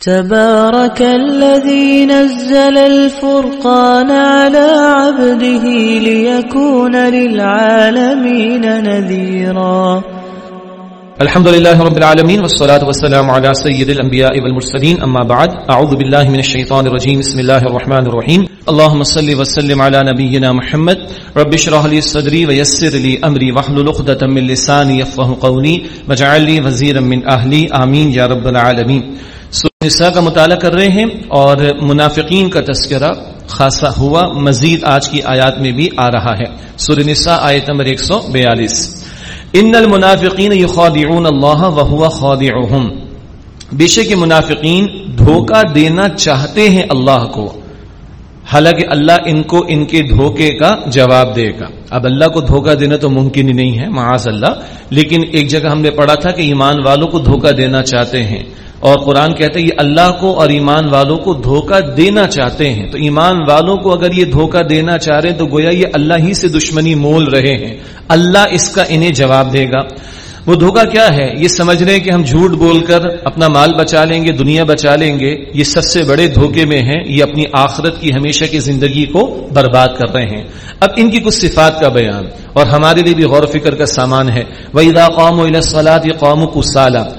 تبارك الذي نزل الفرقان على عبده ليكون للعالمين نذيرا. الحمد لله رب العالمين والصلاة والسلام على سيد الأنبياء والمرسلين. أما بعد، أعوذ بالله من الشيطان الرجيم. بسم الله الرحمن الرحيم. اللهم صل وسلم على نبينا محمد. رب اشرح لي صدري ويسر لي أمري واحلل عقدة من لساني يفقهوا قولي واجعل لي وزيرا من أهلي. آمين يا رب العالمين. نساء کا مطالعہ کر رہے ہیں اور منافقین کا تذکرہ خاصا ہوا، مزید آج کی آیات میں بھی آ رہا ہے۔ سور نساء آیت نمبر ایک سو بیالیس۔ ان المنافقین یخادعون اللہ وهو خادعهم بے شک منافقین دھوکہ دینا چاہتے ہیں اللہ کو۔ حالانکہ اللہ ان کو ان کے دھوکے کا جواب دے گا۔ اب اللہ کو دھوکہ دینا تو ممکن ہی نہیں ہے، معاذ اللہ۔ لیکن ایک جگہ ہم نے پڑھا تھا کہ ایمان والوں کو دھوکہ دینا چاہتے ہیں۔ اور قرآن کہتے ہیں، یہ اللہ کو اور ایمان والوں کو دھوکہ دینا چاہتے ہیں۔ تو ایمان والوں کو اگر یہ دھوکہ دینا چاہ رہے ہیں، تو گویا یہ اللہ ہی سے دشمنی مول رہے ہیں۔ اللہ اس کا انہیں جواب دے گا۔ وہ دھوکا کیا ہے؟ یہ سمجھ رہے کہ ہم جھوٹ بول کر اپنا مال بچا لیں گے، دنیا بچا لیں گے، یہ سب سے بڑے دھوکے میں ہیں، یہ اپنی آخرت کی ہمیشہ کی زندگی کو برباد کر رہے ہیں۔ اب ان کی کچھ صفات کا بیان، اور ہمارے لیے بھی غور و فکر کا سامان ہے۔ وہی قوم و سلاد یہ قوم کو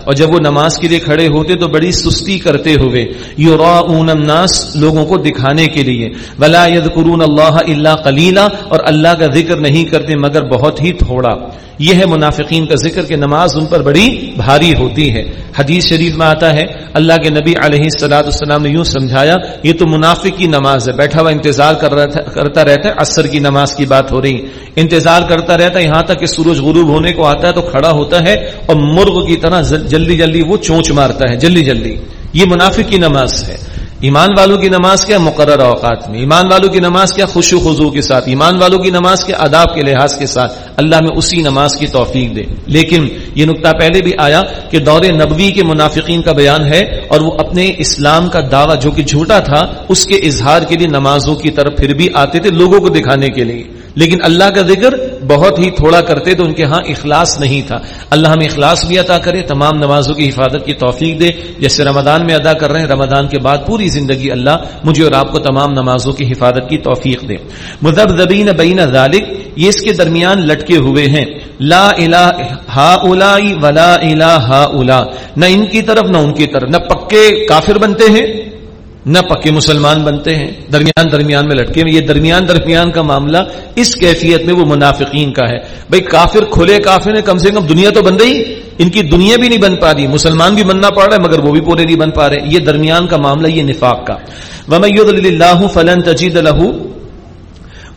اور جب وہ نماز کے لیے کھڑے ہوتے تو بڑی سستی کرتے ہوئے یو الناس لوگوں کو دکھانے کے لیے۔ ولا ید اللہ اللہ کلیلہ اور اللہ کا ذکر نہیں کرتے مگر بہت ہی تھوڑا۔ یہ ہے منافقین کا ذکر کہ نماز ان پر بڑی بھاری ہوتی ہے۔ حدیث شریف میں آتا ہے، اللہ کے نبی علیہ السلاۃ السلام نے یوں سمجھایا، یہ تو منافق کی نماز ہے۔ بیٹھا ہوا انتظار کر رہا کرتا رہتا ہے، عصر کی نماز کی بات ہو رہی انتظار کرتا رہتا ہے، یہاں تک کہ سورج غروب ہونے کو آتا ہے تو کھڑا ہوتا ہے اور مرغ کی طرح جلدی جلدی وہ چونچ مارتا ہے، جلدی جلدی۔ یہ منافق کی نماز ہے۔ ایمان والوں کی نماز کیا مقرر اوقات میں، ایمان والوں کی نماز کیا خوش و خضو کے ساتھ، ایمان والوں کی نماز کے آداب کے لحاظ کے ساتھ اللہ میں اسی نماز کی توفیق دے۔ لیکن یہ نقطہ پہلے بھی آیا کہ دور نبوی کے منافقین کا بیان ہے اور وہ اپنے اسلام کا دعویٰ جو کہ جھوٹا تھا، اس کے اظہار کے لیے نمازوں کی طرف پھر بھی آتے تھے لوگوں کو دکھانے کے لیے۔ لیکن اللہ کا ذکر بہت ہی تھوڑا کرتے تو ان کے ہاں اخلاص نہیں تھا۔ اللہ ہمیں اخلاص بھی عطا کرے، تمام نمازوں کی حفاظت کی توفیق دے۔ جیسے رمضان میں ادا کر رہے ہیں، رمضان کے بعد پوری زندگی اللہ مجھے اور آپ کو تمام نمازوں کی حفاظت کی توفیق دے۔ مذہب بین ذالک، یہ اس کے درمیان لٹکے ہوئے ہیں۔ لا الہ ہا ولا الہ ہا نہ ان کی طرف، نہ ان کی طرف، نہ پکے کافر بنتے ہیں۔ نہ پکے مسلمان بنتے ہیں۔ درمیان درمیان میں لٹکے یہ درمیان درمیان کا معاملہ اس کیفیت میں وہ منافقین کا ہے۔ بھائی کافر کھلے کافر ہیں، کم سے کم دنیا تو بن رہی۔ ان کی دنیا بھی نہیں بن پا رہی۔ مسلمان بھی بننا پڑ رہا ہے، مگر وہ بھی پورے نہیں بن پا رہے۔ یہ درمیان کا معاملہ، یہ نفاق کا۔ اللہ فلن تجید لہو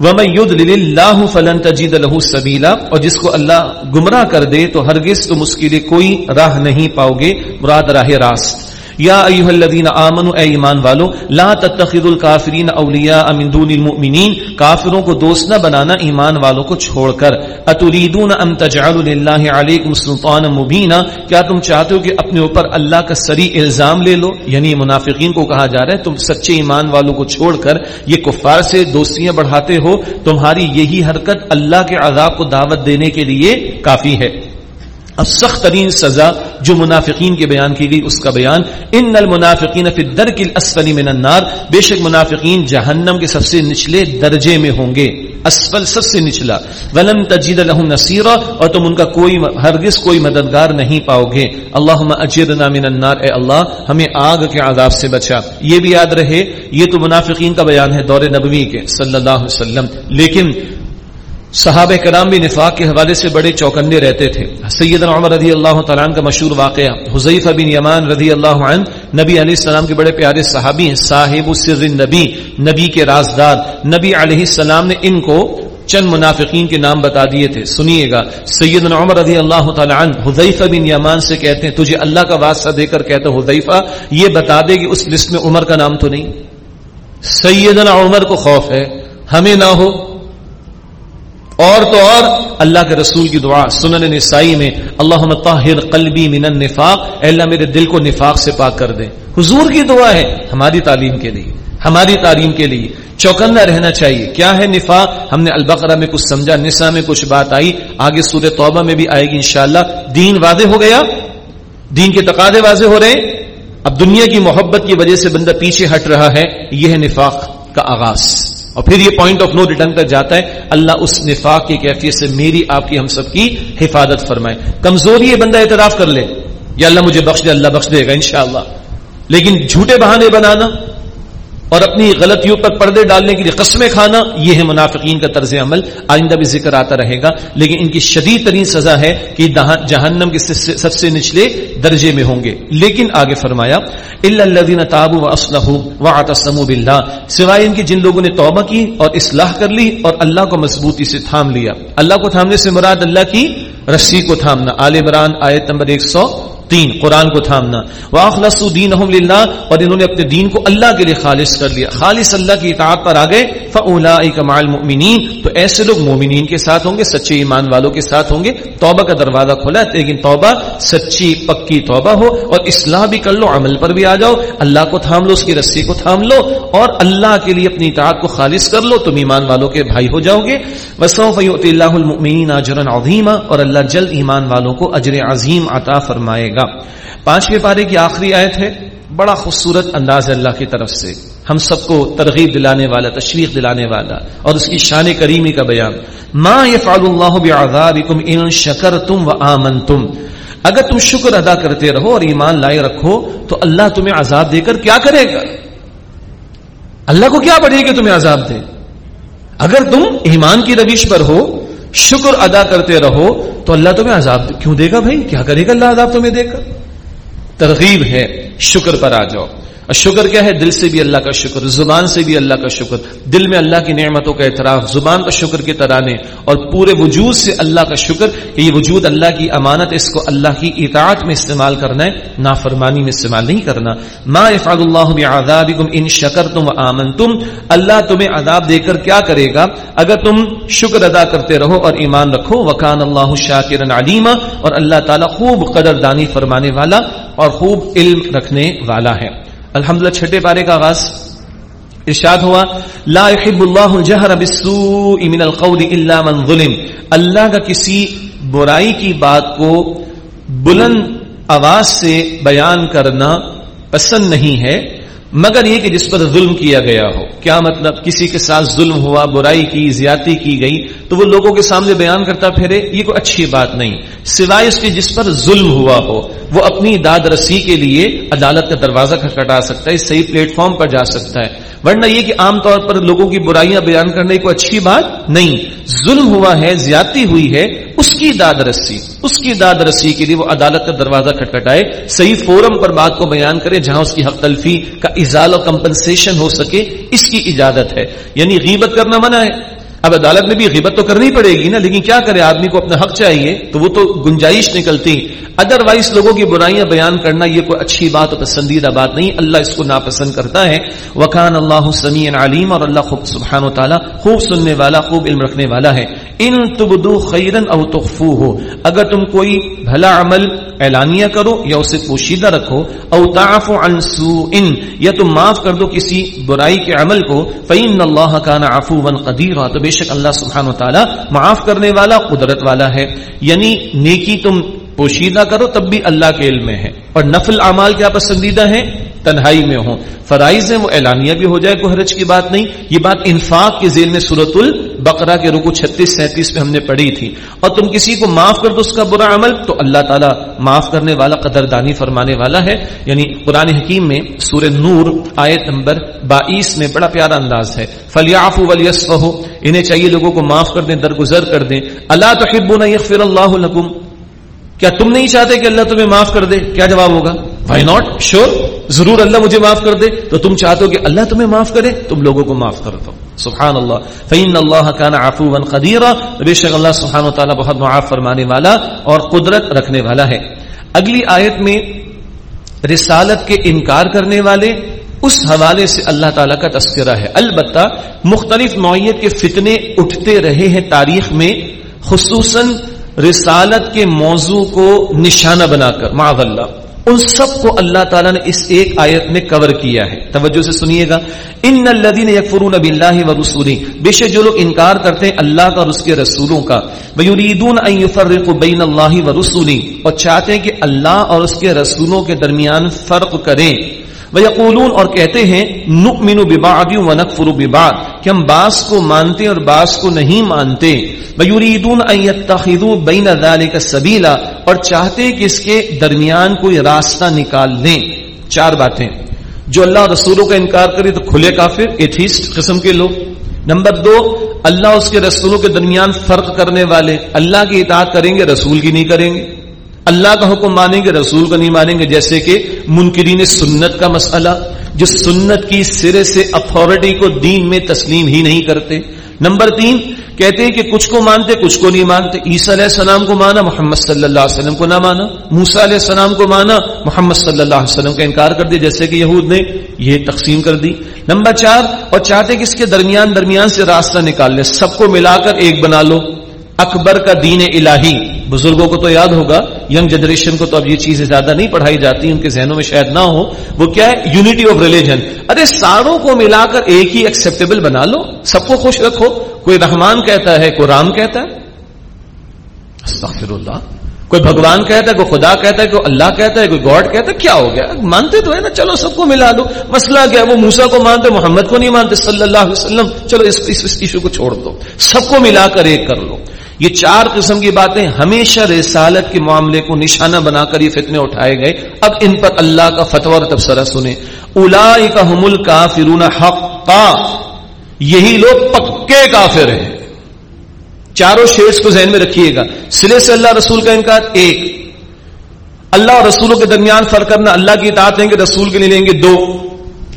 اللہ فلن تجید لہو سبیلا اور جس کو اللہ گمراہ کر دے تو ہرگز تم اس کے لیے کوئی راہ نہیں پاؤ گے۔ مراد راہ راست۔ یا ایوہ الذین آمنوا، اے ایمان والو، لا تتخذوا الکافرین اولیاء من دون المؤمنین، کافروں کو دوست نہ بنانا، ایمان والوں کو چھوڑ کر۔ اتریدون ان تجعلوا للہ علیکم سلطانا مبینا، کیا تم چاہتے ہو کہ اپنے اوپر اللہ کا سری الزام لے لو؟ یعنی منافقین کو کہا جا رہا ہے، تم سچے ایمان والوں کو چھوڑ کر یہ کفار سے دوستیاں بڑھاتے ہو، تمہاری یہی حرکت اللہ کے عذاب کو دعوت دینے کے لیے کافی ہے۔ اب سخت ترین سزا جو منافقین کے بیان کی گئی، اس کا بیان، ان المنافقین فی الدرک الاسفل من النار، بے شک منافقین جہنم کے سب سے نچلے درجے میں ہوں گے، اسفل سب سے نچلا ولم تجد لهم نصيرا اور تم ان کا کوئی ہرگز کوئی مددگار نہیں پاؤ گے۔ اللهم اجرنا من النار، اے اللہ، ہمیں آگ کے عذاب سے بچا۔ یہ بھی یاد رہے، یہ تو منافقین کا بیان ہے دور نبوی کے، صلی اللہ علیہ وسلم۔ لیکن صحابہ کرام بھی نفاق کے حوالے سے بڑے چوکنے رہتے تھے۔ سیدنا عمر رضی اللہ تعالیٰ کا مشہور واقعہ حضیفہ بن یمان رضی اللہ عنہ، نبی علیہ السلام کے بڑے پیارے صحابی ہیں، صاحب السر نبی نبی کے رازدار۔ نبی علیہ السلام نے ان کو چند منافقین کے نام بتا دیے تھے۔ سنیے گا، سیدنا عمر رضی اللہ تعالیٰ عنہ حضیفہ بن یمان سے کہتے ہیں، تجھے اللہ کا واسطہ دے کر کہتے حضیفہ یہ بتا دے کہ اس لسٹ میں عمر کا نام تو نہیں۔ سیدنا عمر کو خوف ہے، ہمیں نہ ہو اور تو اور اللہ کے رسول کی دعا سنن نسائی میں اللہ طاہر قلبی من النفاق، اے اللہ میرے دل کو نفاق سے پاک کر دے۔ حضور کی دعا ہے ہماری تعلیم کے لیے، ہماری تعلیم کے لیے۔ چوکندہ رہنا چاہیے۔ کیا ہے نفاق؟ ہم نے البقرہ میں کچھ سمجھا نسا میں کچھ بات آئی۔ آگے سورہ توبہ میں بھی آئے گی انشاءاللہ۔ دین واضح ہو گیا؟ دین کے تقاضے واضح ہو رہے اب دنیا کی محبت کی وجہ سے بندہ پیچھے ہٹ رہا ہے، یہ ہے نفاق کا آغاز۔ اور پھر یہ پوائنٹ آف نو ریٹرن تک جاتا ہے، اللہ اس نفاق کی کیفیت سے میری آپ کی ہم سب کی حفاظت فرمائے۔ کمزوری یہ بندہ اعتراف کر لے، یا اللہ مجھے بخش دے، اللہ بخش دے گا انشاءاللہ۔ لیکن جھوٹے بہانے بنانا اور اپنی غلطیوں پر پردے ڈالنے کے لیے قسمیں کھانا، یہ ہے منافقین کا طرز عمل۔ آئندہ بھی ذکر آتا رہے گا، لیکن ان کی شدید ترین سزا ہے کہ جہنم کے سب سے نچلے درجے میں ہوں گے۔ لیکن آگے فرمایا اللہ تابو و اسلح و آتسم سوائے ان کی جن لوگوں نے توبہ کی اور اصلاح کر لی اور اللہ کو مضبوطی سے تھام لیا۔ اللہ کو تھامنے سے مراد اللہ کی رسی کو تھامنا۔ آل عمران آیت نمبر ایک سو تین قرآن کو تھامنا۔ واخلص دین للہ اور انہوں نے اپنے دین کو اللہ کے لیے خالص کر لیا۔ خالص اللہ کی اطاعت پر آ گئے فلا کمال مومنین تو ایسے لوگ مومنین کے ساتھ ہوں گے، سچے ایمان والوں کے ساتھ ہوں گے۔ توبہ کا دروازہ کھولا ہے، لیکن توبہ سچی، پکی توبہ ہو، اور اصلاح بھی کر لو، عمل پر بھی آ جاؤ۔ اللہ کو تھام لو، اس کی رسی کو تھام لو، اور اللہ کے لیے اپنی اطاعت کو خالص کر لو۔ تم ایمان والوں کے بھائی ہو جاؤ گے۔ وسوف اللہ المؤمنین اجرا عظیما اور اللہ جلد ایمان والوں کو اجر عظیم عطا فرمائے گا۔ پانچویں پارے کی آخری آیت ہے، بڑا خوبصورت انداز اللہ کی طرف سے۔ ہم سب کو ترغیب دلانے والا، تشویق دلانے والا اور اس کی شان کریمی کا بیان۔ ما يفعل اللہ بعذابکم ان شکرتم و آمنتم اگر تم شکر ادا کرتے رہو اور ایمان لائے رکھو، تو اللہ تمہیں عذاب دے کر کیا کرے گا؟ اللہ کو کیا پڑے کہ تمہیں عذاب دے؟ اگر تم ایمان کی رویش پر ہو شکر ادا کرتے رہو تو اللہ تمہیں عذاب کیوں دے گا بھائی؟ کیا کرے گا اللہ عذاب تمہیں دے گا؟ ترغیب ہے، شکر پر آ جاؤ۔ شکر کیا ہے؟ دل سے بھی اللہ کا شکر، زبان سے بھی اللہ کا شکر۔ دل میں اللہ کی نعمتوں کا اعتراف، زبان کا شکر کے ترانے اور پورے وجود سے اللہ کا شکر کہ یہ وجود اللہ کی امانت اس کو اللہ کی اطاعت میں استعمال کرنا ہے۔ نافرمانی میں استعمال نہیں کرنا۔ ما افعال اللہ ان شکر تم آمن تم اللہ تمہیں عذاب دے کر کیا کرے گا؟ اگر تم شکر ادا کرتے رہو اور ایمان رکھو وکان اللہ شاکر علیمہ اور اللہ تعالیٰ خوب قدر دانی فرمانے والا اور خوب علم رکھنے والا ہے۔ الحمدللہ چھٹے پارے کا آغاز ارشاد ہوا، لا يحب اللہ الجہر بالسوء من القول الا من ظلم۔ اللہ کا کسی برائی کی بات کو بلند آواز سے بیان کرنا پسند نہیں ہے۔ مگر یہ کہ جس پر ظلم کیا گیا ہو، کیا مطلب کسی کے ساتھ ظلم ہوا، برائی کی، زیادتی کی گئی، تو وہ لوگوں کے سامنے بیان کرتا پھرے، یہ کوئی اچھی بات نہیں۔ سوائے اس کے جس پر ظلم ہوا ہو، وہ اپنی داد رسی کے لیے عدالت کا دروازہ کھٹکھٹا سکتا ہے صحیح پلیٹ فارم پر جا سکتا ہے۔ ورنہ یہ کہ عام طور پر لوگوں کی برائیاں بیان کرنے کو اچھی بات نہیں۔ ظلم ہوا ہے، زیادتی ہوئی ہے، اس کی داد رسی، اس کی داد رسی کے لیے وہ عدالت کا دروازہ کھٹکھٹائے۔ صحیح فورم پر بات کو بیان کرے، جہاں اس کی حق تلفی کا اضال و کمپنسیشن ہو سکے اس کی اجازت ہے۔ یعنی غیبت کرنا منع ہے۔ اب عدالت میں بھی غیبت تو کرنی پڑے گی نا، لیکن کیا کرے؟ آدمی کو اپنا حق چاہیے تو وہ تو گنجائش نکلتی ادر وائز لوگوں کی برائیاں بیان کرنا یہ کوئی اچھی بات اور پسندیدہ بات نہیں۔ اللہ اس کو ناپسند کرتا ہے۔ وکان اللہ سمیع علیم اور اللہ خوب سبحان و تعالیٰ خوب سننے والا، خوب علم رکھنے والا ہے۔ ان تبدو خیرن او تخفو ہو اگر تم کوئی بھلا عمل اعلانیہ کرو یا اسے پوشیدہ رکھو او تعف عن سوء، یا تم معاف کر دو کسی برائی کے عمل کو فین اللہ کان عفوا قدیرا تو بے شک اللہ سبحانہ و تعالیٰ معاف کرنے والا، قدرت والا ہے۔ یعنی نیکی تم پوشیدہ کرو تب بھی اللہ کے علم میں ہے۔ اور نفل اعمال کیا پسندیدہ ہیں؟ تنہائی میں ہوں۔ فرائض ہیں، وہ اعلانیہ بھی ہو جائے، کوئی حرج کی بات نہیں۔ یہ بات انفاق کے ذیل میں صورت البقرہ کے رکو چھتیس سینتیس میں ہم نے پڑھی تھی۔ اور تم کسی کو معاف کر دو اس کا برا عمل، تو اللہ تعالیٰ معاف کرنے والا قدر دانی فرمانے والا ہے۔ یعنی قرآن حکیم میں سورہ نور آیت نمبر بائیس میں بڑا پیارا انداز ہے۔ فلیاف ولیسف ہو انہیں چاہیے لوگوں کو معاف کر دیں، درگزر کر دیں۔ اللہ تو یغفر اللہ لکم کیا تم نہیں چاہتے کہ اللہ تمہیں معاف کر دے؟ کیا جواب ہوگا؟ وائی ناٹ شیور ضرور اللہ مجھے معاف کر دے۔ تو تم چاہتے ہو کہ اللہ تمہیں معاف کرے؟ تم لوگوں کو معاف کر دو سبحان اللہ فعین اللہ کا نا آفو ون قدیرہ بے شک اللہ سبحان و تعالیٰ بہت معاف فرمانے والا اور قدرت رکھنے والا ہے. اگلی آیت میں رسالت کے انکار کرنے والے، اس حوالے سے اللہ تعالیٰ کا تذکرہ ہے۔ البتہ، مختلف نوعیت کے فتنے اٹھتے رہے ہیں تاریخ میں، خصوصاً رسالت کے موضوع کو نشانہ بنا کر معذ اللہ۔ ان سب کو اللہ تعالیٰ نے اس ایک آیت میں کور کیا ہے۔ توجہ سے سنیے گا۔ ان الدین یکفرون اب اللہ و رسولی بے شک جو لوگ انکار کرتے ہیں اللہ کا اور اس کے رسولوں کا۔ ویریدون ان یفرق بین اللہ و رسولی اور چاہتے ہیں کہ اللہ اور اس کے رسولوں کے درمیان فرق کریں۔ ویقولون اور کہتے ہیں، نؤمن ببعض ونکفر ببعض کہ ہم بعض کو مانتے اور بعض کو نہیں مانتے۔ ویریدون ان یتخذوا بین ذلک سبیلا اور چاہتے کہ اس کے درمیان کوئی راستہ نکال لیں چار باتیں۔ جو اللہ رسولوں کا انکار کرے تو کھلے کافر، ایتھیسٹ قسم کے لوگ۔ نمبر دو، اللہ اس کے رسولوں کے درمیان فرق کرنے والے۔ اللہ کی اطاعت کریں گے، رسول کی نہیں کریں گے۔ اللہ کا حکم مانیں گے، رسول کو نہیں مانیں گے، جیسے کہ منکرین سنت کا مسئلہ، جو سنت کی سرے سے اتھارٹی کو دین میں تسلیم ہی نہیں کرتے۔ نمبر تین، کہتے ہیں کہ کچھ کو مانتے، کچھ کو نہیں مانتے۔ عیسیٰ علیہ السلام کو مانا، محمد صلی اللہ علیہ وسلم کو نہ مانا۔ موسا علیہ السلام کو مانا، محمد صلی اللہ علیہ وسلم کا انکار کر دیا، جیسے کہ یہود نے یہ تقسیم کر دی۔ نمبر چار، اور چاہتے کہ اس کے درمیان درمیان سے راستہ نکال لے سب کو ملا کر ایک بنا لو۔ اکبر کا دین الہی۔ بزرگوں کو تو یاد ہوگا ینگ جنریشن کو تو اب یہ چیزیں زیادہ نہیں پڑھائی جاتی، ان کے ذہنوں میں شاید نہ ہو۔ وہ کیا ہے؟ یونٹی آف ریلیجن ارے، ساروں کو ملا کر ایک ہی ایکسپٹیبل بنا لو۔ سب کو خوش رکھو۔ کوئی رحمان کہتا ہے، کوئی رام کہتا ہے۔ استغفر اللہ کوئی بھگوان کہتا ہے، کوئی خدا کہتا ہے، کوئی اللہ کہتا ہے، کوئی گاڈ کہتا ہے، کیا ہو گیا؟ مانتے تو ہے نا، چلو سب کو ملا دو۔ مسئلہ کیا وہ موسا کو مانتے، محمد کو نہیں مانتے، صلی اللہ علیہ وسلم۔ چلو اس ایشو کو چھوڑ دو۔ سب کو ملا کر ایک کر لو۔ یہ چار قسم کی باتیں ہمیشہ رسالت کے معاملے کو نشانہ بنا کر یہ فتنے اٹھائے گئے۔ اب ان پر اللہ کا فتو اور تبصرہ سنیں۔ الا کا حمل کا یہی لوگ پکے کافر ہیں۔ چاروں شیڈس کو ذہن میں رکھیے گا۔ سلے سے اللہ رسول کا انکار ایک۔ اللہ اور رسولوں کے درمیان فرق کرنا اللہ کی اطاعت لیں گے، رسول کے لیے لیں گے دو۔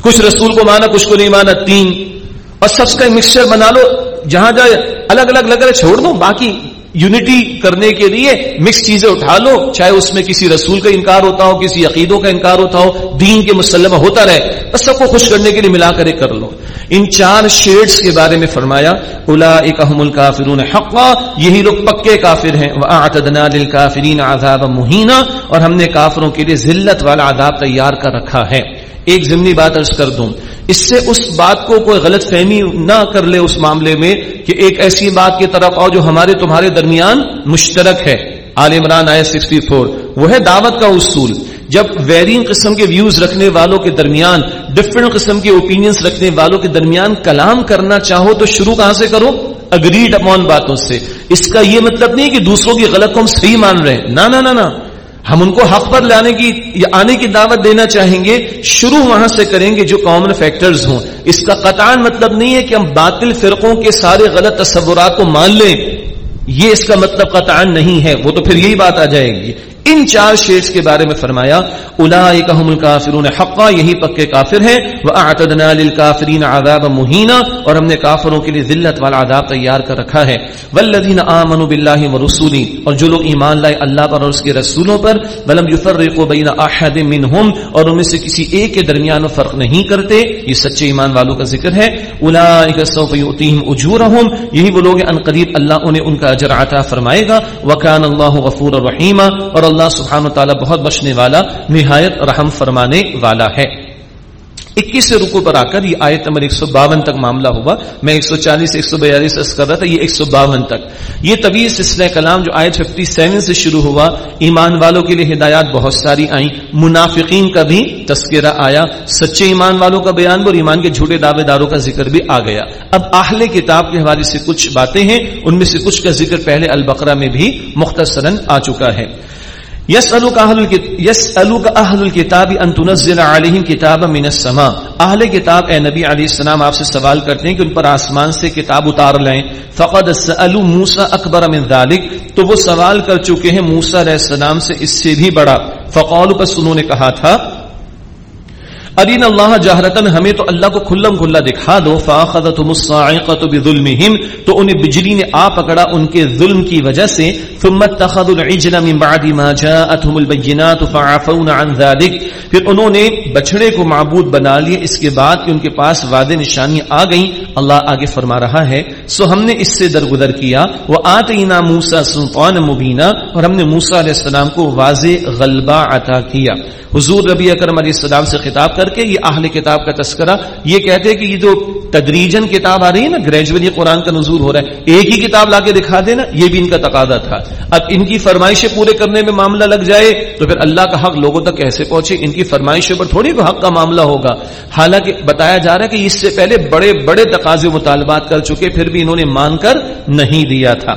کچھ رسول کو مانا، کچھ کو نہیں مانا، تین۔ اور سب کا مکسچر بنا لو جہاں جائے الگ الگ لگ رہے چھوڑ دو، باقی یونٹی کرنے کے لیے مکس چیزیں اٹھا لو، چاہے اس میں کسی رسول کا انکار ہوتا ہو، کسی عقیدوں کا انکار ہوتا ہو، دین کے مسلمہ ہوتا رہے، بس سب کو خوش کرنے کے لیے ملا کر کر لو۔ ان چار شیڈز کے بارے میں فرمایا الا اکم الکافرون حقا، یہی لوگ پکے کافر ہیں۔ وَأَعْتَدْنَا لِلْكَافِرِينَ عَذَابًا مُهِينًا اور ہم نے کافروں کے لیے ذلت والا عذاب تیار کر رکھا ہے۔ ایک ضمنی بات ارض کر دوں۔ اس سے اس بات کو کوئی غلط فہمی نہ کر لے اس معاملے میں کہ ایک ایسی بات کی طرف آؤ جو ہمارے تمہارے درمیان مشترک ہے۔ عال عمران آئے سکسٹی فور۔ وہ ہے دعوت کا اصول۔ جب ویرین قسم کے ویوز رکھنے والوں کے درمیان ڈفرنٹ قسم کے اوپینینس رکھنے والوں کے درمیان کلام کرنا چاہو تو شروع کہاں سے کرو؟ اگریڈ اپون باتوں سے۔ اس کا یہ مطلب نہیں کہ دوسروں کی غلط کو ہم صحیح مان رہے ہیں۔ نہ نہ نہ۔ ہم ان کو حق پر لانے کی یا آنے کی دعوت دینا چاہیں گے، شروع وہاں سے کریں گے جو کامن فیکٹرز ہوں۔ اس کا قطعان مطلب نہیں ہے کہ ہم باطل فرقوں کے سارے غلط تصورات کو مان لیں۔ یہ اس کا مطلب قطعان نہیں ہے، وہ تو پھر یہی بات آ جائے گی۔ ان چار شیڈز کے بارے میں فرمایا اولئکہم الکافرون حقا، یہی پکے کافر ہیں، واعتدنا للکافرین عذابا مہینا، اور ہم نے کافروں کے لیے ذلت والا عذاب تیار کر رکھا ہے۔ والذین آمنوا باللہ ورسولی، اور جو لوگ ایمان لائے اللہ پر اور اس کے رسولوں پر، ولم یفرقوا بین احد منهم اور ان میں سے کسی ایک کے درمیان فرق نہیں کرتے۔ یہ سچے ایمان والوں کا ذکر ہے۔ اولئک سوف یؤتیہم اجورهم یہی وہ لوگ ان قریب اللہ انہیں ان کا اجر عطا فرمائے گا۔ وکان اللہ غفور الرحیم اور اللہ سبحانہ و تعالی بہت بخشنے والا، نہایت رحم فرمانے والا ہے۔ اکیس رکو پر آ کر یہ آیت نمبر ایک سو باون تک معاملہ ہوا۔ میں ایک سو چالیس، ایک سو بیالیس کر رہا تھا، یہ ایک سو باون تک۔ یہ طویل سلسلہ کلام جو آیت ففٹی سیون سے شروع ہوا، ایمان والوں کے لیے ہدایات بہت ساری آئیں۔ منافقین کا بھی تذکرہ آیا، سچے ایمان والوں کا بیان، اور ایمان کے جھوٹے دعوے داروں کا ذکر بھی آ گیا۔ اب آہل کتاب کے حوالے سے کچھ باتیں ہیں، ان میں سے کچھ کا ذکر پہلے البقرہ میں بھی مختصراً آ چکا ہے۔ یس الو کا اہل الکتاب ان تنزل علیہم کتاب من السماء۔ اہل کتاب اے نبی علیہ السلام، آپ سے سوال کرتے ہیں کہ ان پر آسمان سے کتاب اتار لیں۔ فقد سالو موسی اکبر من ذلك تو وہ سوال کر چکے ہیں موسی علیہ السلام سے، اس سے بھی بڑا۔ فقالوا، پس انہوں نے کہا تھا ارین اللہ جہرتن ہمیں تو اللہ کو کھلم کھلا دکھا دو فاخذتهم الصاعقه بظلمهم، تو انہیں بجلی نے آ پکڑا ان کے ظلم کی وجہ سے۔ ثم اتخذوا العجل من بعد ما جاءتهم البينات فعفونا عن ذلك۔ پھر انہوں نے بچڑے کو معبود بنا لیے۔ اس کے بعد کہ ان کے پاس وعدے نشانی آ گئیں، اللہ آگے فرما رہا ہے، سو ہم نے اس سے درگزر کیا۔ وہ آتینا موسا سلطان مبینہ اور ہم نے موسا علیہ السلام کو واضح غلبہ عطا کیا۔ حضور ربی اکرم علیہ السلام سے خطاب کر کے یہ اہل کتاب کا تذکرہ یہ کہتے ہیں کہ یہ جو تدریجن کتاب آ رہی ہے نا گریجولی قرآن کا نزول ہو رہا ہے۔ ایک ہی کتاب لا کے دکھا دینا یہ بھی ان کا تقاضا تھا۔ اب ان کی فرمائشیں پورے کرنے میں معاملہ لگ جائے تو پھر اللہ کا حق لوگوں تک کیسے پہنچے؟ ان کی فرمائشوں پر تھوڑی کو حق کا معاملہ ہوگا۔ حالانکہ بتایا جا رہا ہے کہ اس سے پہلے بڑے بڑے تقاضے مطالبات کر چکے، پھر بھی انہوں نے مان کر نہیں دیا تھا۔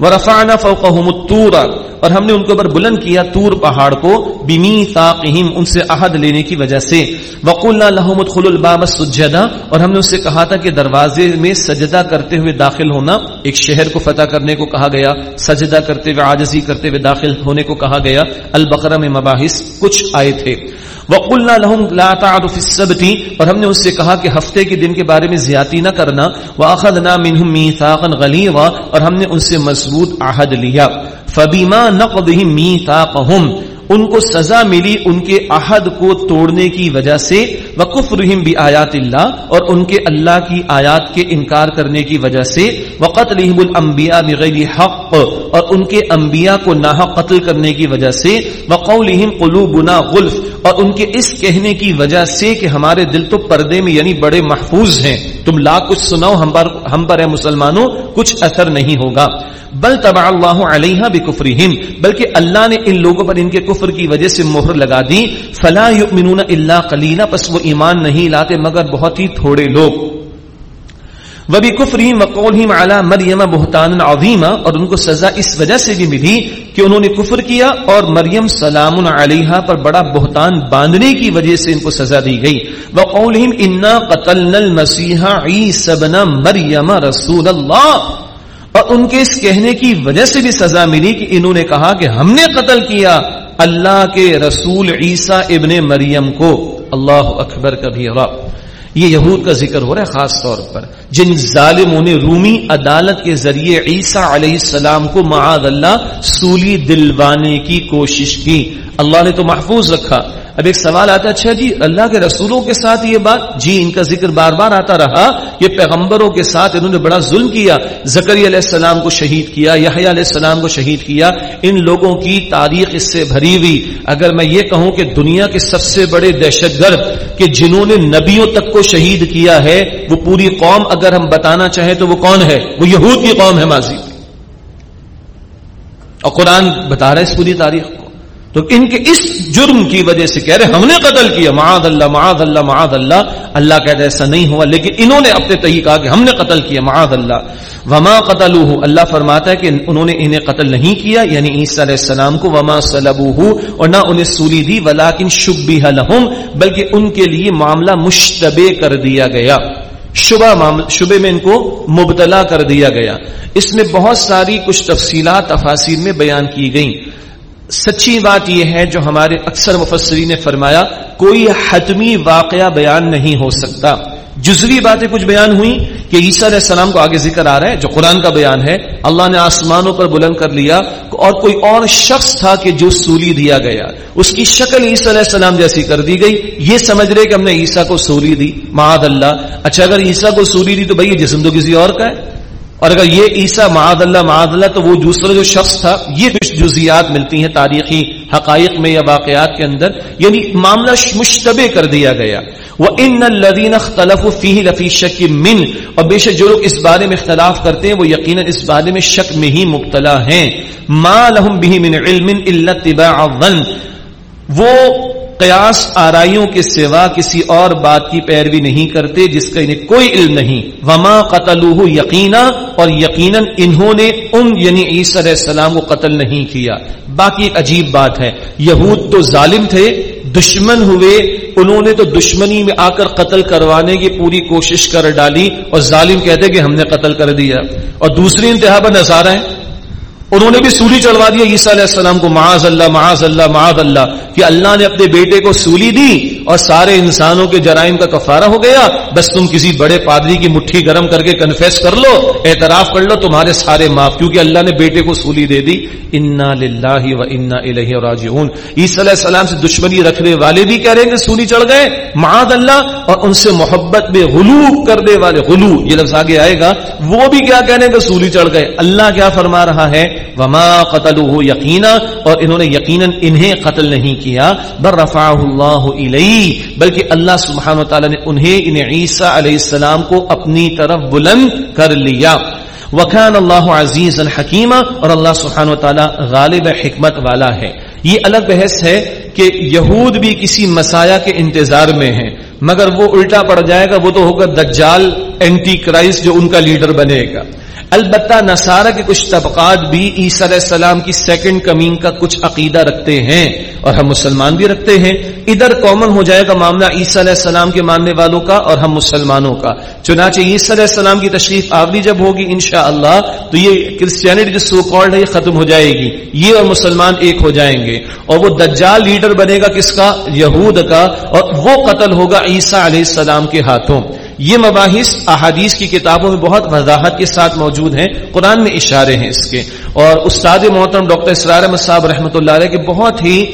ورفعنا فوقهم الطور۔ اور ہم نے ان کے اوپر بلند کیا تور پہاڑ کو بمیثاقهم ان سے عہد لینے کی وجہ سے۔ وقلنا لهم ادخلوا الباب سجدا اور ہم نے اس سے کہا کہا تھا کہ دروازے میں سجدہ کرتے ہوئے داخل ہونا ایک شہر کو فتح کرنے کو کہا گیا، سجدہ کرتے ہوئے، عاجزی کرتے ہوئے داخل ہونے کو کہا گیا۔ البقرہ میں مباحث کچھ آئے تھے۔ وقلنا لهم لا تعدوا في السبت، اور ہم نے اس سے کہا کہ ہفتے کے دن کے بارے میں زیادتی نہ کرنا۔ واخذنا منهم ميثاقا غليظا، اور ہم نے ان سے مضبوط عہد لیا۔ فبما نقضهم ميثاقهم ان کو سزا ملی ان کے عہد کو توڑنے کی وجہ سے وقفرہم بآیات اللہ اور ان کے اللہ کی آیات کے انکار کرنے کی وجہ سے وقتلہم الانبیاء بغیر حق، اور ان کے انبیاء کو ناحق قتل کرنے کی وجہ سے وقولہم قلوبنا غلف، اور ان کے اس کہنے کی وجہ سے کہ ہمارے دل تو پردے میں یعنی بڑے محفوظ ہیں۔ تم لا کچھ سناؤ، ہم پر ہم پر ہے مسلمانوں، کچھ اثر نہیں ہوگا۔ بل تبع اللہ علیہ بکفرہم، بلکہ اللہ نے ان لوگوں پر ان کے کفر کفر کی وجہ سے مہر لگا دی فلا یؤمنون الا قلیلا پس وہ ایمان نہیں لاتے مگر بہت ہی تھوڑے لوگ۔ وبی کفریم وقولہم علی مریم بہتان عظیما اور ان کو سزا اس وجہ سے بھی ملی کہ انہوں نے کفر کیا اور مریم سلام علیہا پر بڑا بہتان باندھنے کی وجہ سے ان کو سزا دی گئی۔ وقولہم انا قتلنا المسیح عیسی ابن مریم رسول اللہ اور ان کے اس کہنے کی وجہ سے بھی سزا ملی کہ انہوں نے کہا کہ ہم نے قتل کیا۔ اللہ کے رسول عیسیٰ ابن مریم کو اللہ اکبر کبیرہ یہ یہود کا ذکر ہو رہا ہے خاص طور پر. جن ظالموں نے رومی عدالت کے ذریعے عیسیٰ علیہ السلام کو معاذ اللہ سولی دلوانے کی کوشش کی. اللہ نے تو محفوظ رکھا۔ اب ایک سوال آتا ہے اچھا جی اللہ کے رسولوں کے ساتھ یہ بات؟ جی ان کا ذکر بار بار آتا رہا۔ یہ پیغمبروں کے ساتھ انہوں نے بڑا ظلم کیا۔ زکری علیہ السلام کو شہید کیا، یحییٰ علیہ السلام کو شہید کیا۔ ان لوگوں کی تاریخ اس سے بھری ہوئی۔ اگر میں یہ کہوں کہ دنیا کے سب سے بڑے دہشت گرد کہ جنہوں نے نبیوں تک کو شہید کیا ہے، وہ پوری قوم اگر ہم بتانا چاہیں تو وہ کون ہے؟ وہ یہود کی قوم ہے ماضی۔ اور قرآن بتا رہا ہے اس پوری تاریخ کو۔ تو ان کے اس جرم کی وجہ سے کہہ رہے ہم نے قتل کیا، معاذ اللہ معاذ اللہ معاذ اللہ۔ اللہ کہتے ایسا نہیں ہوا، لیکن انہوں نے اپنے تہی کہا کہ ہم نے قتل کیا، معاذ اللہ۔ وما قتل اللہ فرماتا ہے کہ انہوں نے انہیں قتل نہیں کیا یعنی عیسیٰ علیہ السلام کو وما صلبوہ اور نہ انہیں سولی دی ولیکن شبیہ لہم بلکہ ان کے لیے معاملہ مشتبہ کر دیا گیا۔ شبہ شبے میں ان کو مبتلا کر دیا گیا۔ اس میں بہت ساری کچھ تفصیلات تفاصیر میں بیان کی گئیں۔ سچی بات یہ ہے جو ہمارے اکثر مفسری نے فرمایا، کوئی حتمی واقعہ بیان نہیں ہو سکتا۔ جزوی باتیں کچھ بیان ہوئی کہ عیسیٰ علیہ السلام کو آگے ذکر آ رہا ہے، جو قرآن کا بیان ہے، اللہ نے آسمانوں پر بلند کر لیا اور کوئی اور شخص تھا کہ جو سولی دیا گیا۔ اس کی شکل عیسیٰ علیہ السلام جیسی کر دی گئی۔ یہ سمجھ رہے کہ ہم نے عیسیٰ کو سولی دی۔ معاد اللہ۔ اچھا اگر عیسیٰ کو سولی دی تو بھائی یہ جسم تو کسی اور کا ہے۔ اور اگر یہ عیسیٰ معاذ اللہ معاذ اللہ تو وہ دوسرا جو شخص تھا، یہ کچھ جزیات ملتی ہیں تاریخی حقائق میں یا واقعات کے اندر یعنی معاملہ مشتبہ کر دیا گیا۔ وہ ان الدین اختلف فی لفی شک من اور بے شک جو لوگ اس بارے میں اختلاف کرتے ہیں، وہ یقیناً اس بارے میں شک میں ہی مبتلا ہیں۔ ما لهم به من علم الا اتباع الظن۔ وہ قیاس آرائیوں کے سوا کسی اور بات کی پیروی نہیں کرتے جس کا انہیں کوئی علم نہیں۔ وما قتل یقینا اور یقیناً انہوں نے ان یعنی عیسی علیہ السلام، کو قتل نہیں کیا۔ باقی ایک عجیب بات ہے، یہود تو ظالم تھے، دشمن ہوئے۔ انہوں نے تو دشمنی میں آ کر قتل کروانے کی پوری کوشش کر ڈالی اور ظالم کہتے کہ ہم نے قتل کر دیا۔ اور دوسری انتہا پر نظارہ ہے انہوں نے بھی سولی چڑھوا دیا عیسیٰ علیہ السلام کو، معاذ اللہ معاذ اللہ معاذ اللہ، کہ اللہ نے اپنے بیٹے کو سولی دی اور سارے انسانوں کے جرائم کا کفارہ ہو گیا۔ بس تم کسی بڑے پادری کی مٹھی گرم کر کے کنفیس کر لو، اعتراف کر لو، تمہارے سارے معاف، کیونکہ اللہ نے بیٹے کو سولی دے دی۔ انا للہ و انا الہ راجعون۔ عیسی علیہ السلام سے دشمنی رکھنے والے بھی کہہ رہے ہیں کہ سولی چڑھ گئے، معاذ اللہ، اور ان سے محبت میں غلو کرنے والے، غلو، یہ لفظ آگے آئے گا۔ وہ بھی کیا کہنے کہ سولی چڑھ گئے۔ اللہ کیا فرما رہا ہے؟ وما قتل یقینا اور انہوں نے یقیناً انہیں قتل نہیں کیا۔ بر رفا اللہ علیہ بلکہ اللہ سبحانہ تعالیٰ نے انہیں انہیں عیسیٰ علیہ السلام کو اپنی طرف بلند کر لیا۔ وکان اللہ عزیز الحکیمہ اور اللہ سبحانہ و تعالیٰ غالب حکمت والا ہے۔ یہ الگ بحث ہے کہ یہود بھی کسی مسایا کے انتظار میں ہیں، مگر وہ الٹا پڑ جائے گا، وہ تو ہوگا دجال۔ اینٹی کرائس جو ان کا لیڈر بنے گا۔ البتہ نصارہ کے کچھ طبقات بھی عیسیٰ علیہ السلام کی سیکنڈ کمنگ کا کچھ عقیدہ رکھتے ہیں اور ہم مسلمان بھی رکھتے ہیں۔ ادھر کامن ہو جائے گا معاملہ عیسیٰ علیہ السلام کے ماننے والوں کا اور ہم مسلمانوں کا۔ چنانچہ عیسیٰ علیہ السلام کی تشریف آوری جب ہوگی انشاءاللہ، تو یہ کرسچینٹی جو سو کالڈ ہے، یہ ختم ہو جائے گی۔ یہ اور مسلمان ایک ہو جائیں گے۔ اور وہ دجال لیڈر بنے گا کس کا؟ یہود کا۔ اور وہ قتل ہوگا عیسیٰ علیہ السلام کے ہاتھوں۔ یہ مباحث احادیث کی کتابوں میں بہت وضاحت کے ساتھ موجود ہیں، قرآن میں اشارے ہیں اس کے۔ اور استاد محترم ڈاکٹر اسرار احمد صاحب رحمۃ اللہ علیہ کے بہت ہی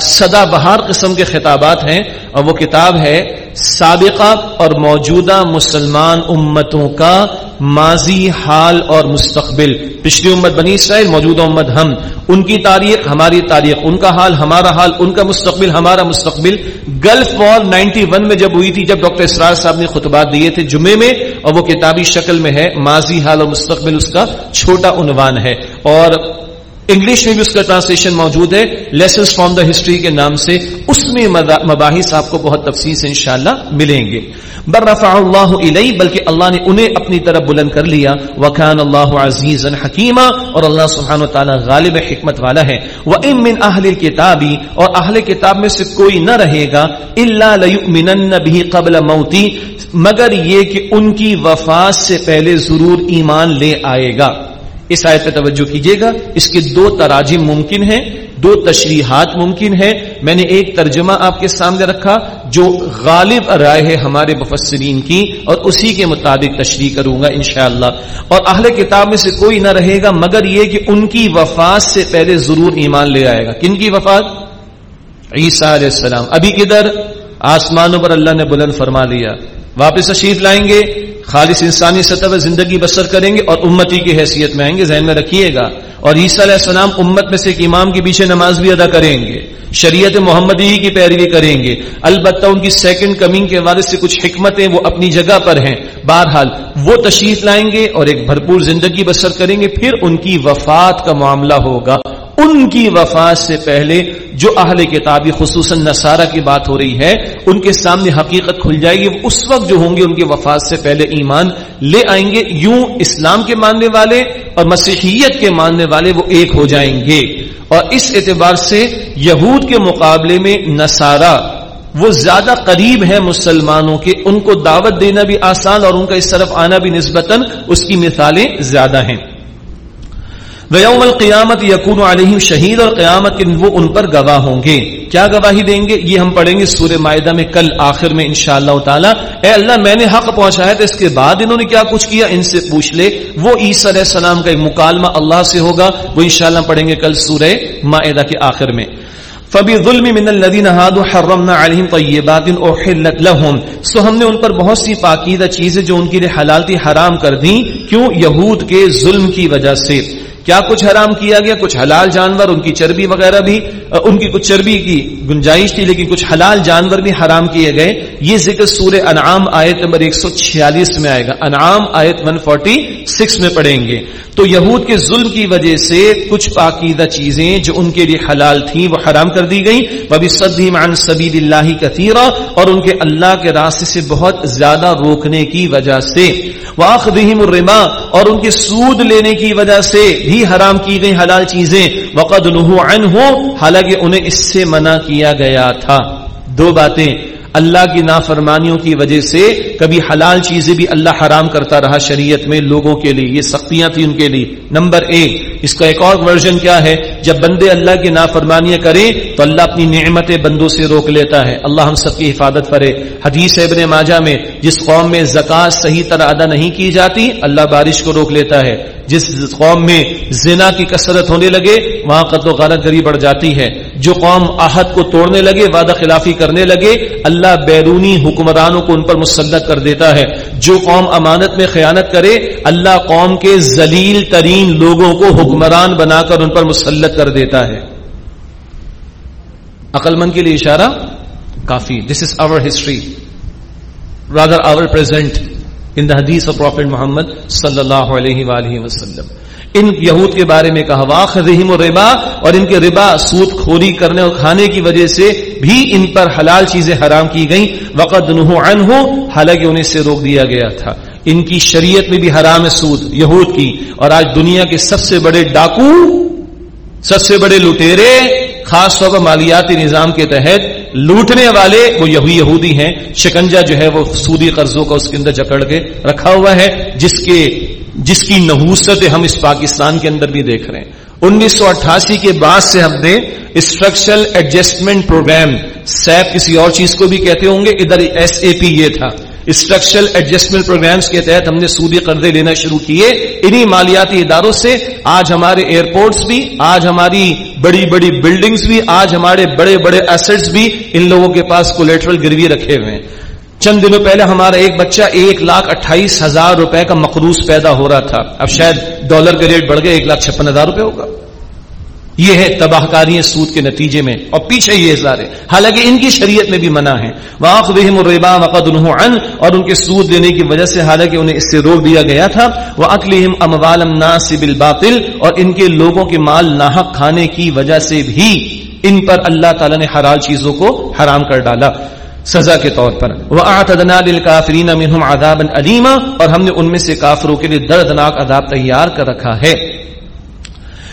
سدا بہار قسم کے خطابات ہیں اور وہ کتاب ہے، سابقہ اور موجودہ مسلمان امتوں کا ماضی، حال اور مستقبل۔ پچھلی امت بنی اسرائیل، موجودہ امت ہم۔ ان کی تاریخ، ہماری تاریخ۔ ان کا حال، ہمارا حال، ان کا مستقبل، ہمارا مستقبل۔ گلف وار نائنٹی ون میں جب ہوئی تھی، جب ڈاکٹر اسرار صاحب نے خطبات دیے تھے جمعے میں، اور وہ کتابی شکل میں ہے، ماضی، حال اور مستقبل اس کا چھوٹا عنوان ہے۔ اور انگلش میں بھی اس کا ٹرانسلیشن موجود ہے. لیسنس فرام دا ہسٹری کے نام سے اس میں مباحث آپ کو بہت تفصیل سے انشاءاللہ ملیں گے. بر رفع اللہ علیہ بلکہ اللہ نے انہیں اپنی طرف بلند کر لیا. وکان اللہ عزیز حکیمہ اور اللہ سبحانہ تعالی غالب حکمت والا ہے. وہ امن اہل کتابی اور اہل کتاب میں سے کوئی نہ رہے گا اللہ لیؤمنن بھی قبل موتی مگر یہ کہ ان کی وفات سے پہلے ضرور ایمان لے آئے گا. اس آیت پہ توجہ کیجیے گا۔ اس کے دو تراجم ممکن ہیں، دو تشریحات ممکن ہے میں نے ایک ترجمہ آپ کے سامنے رکھا جو غالب رائے ہے ہمارے مفسرین کی اور اسی کے مطابق تشریح کروں گا انشاءاللہ۔ اور اہل کتاب میں سے کوئی نہ رہے گا مگر یہ کہ ان کی وفات سے پہلے ضرور ایمان لے آئے گا۔ کن کی وفات؟ عیسیٰ علیہ السلام۔ ابھی کدھر؟ آسمانوں پر اللہ نے بلند فرما لیا۔ واپس تشریف لائیں گے۔ خالص انسانی سطح پر زندگی بسر کریں گے اور امتی کی حیثیت میں آئیں گے، ذہن میں رکھیے گا۔ اور عیسیٰ علیہ السلام امت میں سے ایک امام کے پیچھے نماز بھی ادا کریں گے۔ شریعت محمدی ہی کی پیروی کریں گے۔ البتہ ان کی سیکنڈ کمنگ کے والد سے کچھ حکمتیں وہ اپنی جگہ پر ہیں۔ بہرحال وہ تشریف لائیں گے اور ایک بھرپور زندگی بسر کریں گے، پھر ان کی وفات کا معاملہ ہوگا۔ ان کی وفات سے پہلے جو اہل کتابی خصوصاً نصارہ کی بات ہو رہی ہے، ان کے سامنے حقیقت کھل جائے گی اس وقت جو ہوں گے ان کی وفات سے پہلے ایمان لے آئیں گے، یوں اسلام کے ماننے والے اور مسیحیت کے ماننے والے وہ ایک ہو جائیں گے۔ اور اس اعتبار سے یہود کے مقابلے میں نصارہ وہ زیادہ قریب ہے مسلمانوں کے، ان کو دعوت دینا بھی آسان اور ان کا اس طرف آنا بھی نسبتاً اس کی مثالیں زیادہ ہیں۔ ویوم القیامت یقون علیہم شہید اور قیامت کے وہ ان پر گواہ ہوں گے۔ کیا گواہی دیں گے؟ یہ ہم پڑھیں گے سورہ معدہ میں کل آخر میں انشاءاللہ تعالی۔ اے اللہ، میں نے حق پہنچایا تو اس کے بعد انہوں نے کیا کچھ کیا؟ ان سے پوچھ لے۔ وہ عیسیٰ علیہ السلام کا ایک مکالمہ اللہ سے ہوگا، وہ انشاءاللہ پڑھیں گے کل سورہ معدہ کے آخر میں۔ فبی ظلم من الذين هادوا حرمنا عليهم طيبات احلت لهم۔ سو ہم نے ان پر بہت سی پاکیزہ چیزیں جو ان کے لیے حلال تھی حرام کر دی کیوں؟ یہود کے ظلم کی وجہ سے۔ کیا کچھ حرام کیا گیا؟ کچھ حلال جانور، ان کی چربی وغیرہ بھی ان کی کچھ چربی کی گنجائش تھی، لیکن کچھ حلال جانور بھی حرام کیے گئے۔ یہ ذکر سور انعام آیت نمبر 146 میں آئے گا۔ انعام آیت 146 میں پڑھیں گے۔ تو یہود کے ظلم کی وجہ سے کچھ پاکیزہ چیزیں جو ان کے لیے حلال تھیں، وہ حرام کر دی گئی وہ بھی سدیم عن سبیل اللہ کثیرہ اور ان کے اللہ کے راستے سے بہت زیادہ روکنے کی وجہ سے۔ واخذہم الربا اور ان کے سود لینے کی وجہ سے۔ بھی حرام کی گئی حلال چیزیں وقد نہو عنہ حالانکہ انہیں اس سے منع کیا گیا تھا۔ دو باتیں، اللہ کی نافرمانیوں کی وجہ سے کبھی حلال چیزیں بھی اللہ حرام کرتا رہا شریعت میں لوگوں کے لیے، یہ سختیاں تھیں ان کے لیے۔ نمبر ایک، اس کا ایک اور ورژن کیا ہے؟ جب بندے اللہ کی نافرمانیاں کریں، تو اللہ اپنی نعمت بندوں سے روک لیتا ہے۔ اللہ ہم سب کی حفاظت کرے حدیث ابن ماجہ میں، جس قوم میں زکات صحیح طرح ادا نہیں کی جاتی، اللہ بارش کو روک لیتا ہے۔ جس قوم میں زنا کی کثرت ہونے لگے، وہاں قتل و غارت گری بڑھ جاتی ہے۔ جو قوم آہد کو توڑنے لگے، وعدہ خلافی کرنے لگے، اللہ بیرونی حکمرانوں کو ان پر مسلط کر دیتا ہے۔ جو قوم امانت میں خیانت کرے، اللہ قوم کے ذلیل ترین لوگوں کو حکمران بنا کر ان پر مسلط کر دیتا ہے۔ عقل مند کے لیے اشارہ، کافی۔ This is our history rather our present in the حدیث آف پروفیٹ محمد صلی اللہ علیہ وآلہ وسلم ان یہود کے بارے میں کہا واخ رحیم و ربا اور ان کے ربا سود کھوری کرنے اور کھانے کی وجہ سے بھی ان پر حلال چیزیں حرام کی گئیں۔ وقت نہو عن ہو حالانکہ انہیں سے روک دیا گیا تھا۔ ان کی شریعت میں بھی حرام ہے سود، یہود کی۔ اور آج دنیا کے سب سے بڑے ڈاکو، سب سے بڑے لٹیرے خاص طور پر مالیاتی نظام کے تحت لوٹنے والے وہ یہودی ہیں شکنجا جو ہے وہ سودی قرضوں کا اس کے اندر جکڑ کے رکھا ہوا ہے، جس کے، جس کی نحوست ہم اس پاکستان کے اندر بھی دیکھ رہے ہیں۔ انیس سو اٹھاسی کے بعد سے ہم نے اسٹرکچرل ایڈجسٹمنٹ پروگرام سیپ کسی اور چیز کو بھی کہتے ہوں گے، ادھر ایس اے پی یہ تھا۔ اسٹرکچرل ایڈجسٹمنٹ پروگرامز کے تحت ہم نے سودی قرضے لینا شروع کیے انہی مالیاتی اداروں سے۔ آج ہمارے ایئرپورٹس بھی، آج ہماری بڑی بڑی بلڈنگز بھی، آج ہمارے بڑے بڑے ایسٹس بھی ان لوگوں کے پاس کولیٹرل گروی رکھے ہوئے ہیں۔ چند دنوں پہلے ہمارا ایک بچہ ایک لاکھ اٹھائیس ہزار روپے کا مقروض پیدا ہو رہا تھا۔ اب شاید ڈالر کا ریٹ بڑھ گیا، ایک لاکھ چھپن ہزار روپے ہوگا۔ یہ ہے تباہ کاری سود کے نتیجے میں اور پیچھے یہ ازارے حالانکہ ان کی شریعت میں بھی منع ہے۔ واق بہم الربا وقد ان اور ان کے سود لینے کی وجہ سے حالانکہ انہیں اس سے روک دیا گیا تھا۔ وہ اکلیم اموال الناس بالباطل اور ان کے لوگوں کے مال ناحق کھانے کی وجہ سے بھی ان پر اللہ تعالی نے حلال چیزوں کو حرام کر ڈالا۔ سزا کے طور پر۔ وہ آتدنا للکافرین منہم عذابا علیما اور ہم نے ان میں سے کافروں کے لیے دردناک عذاب تیار کر رکھا ہے۔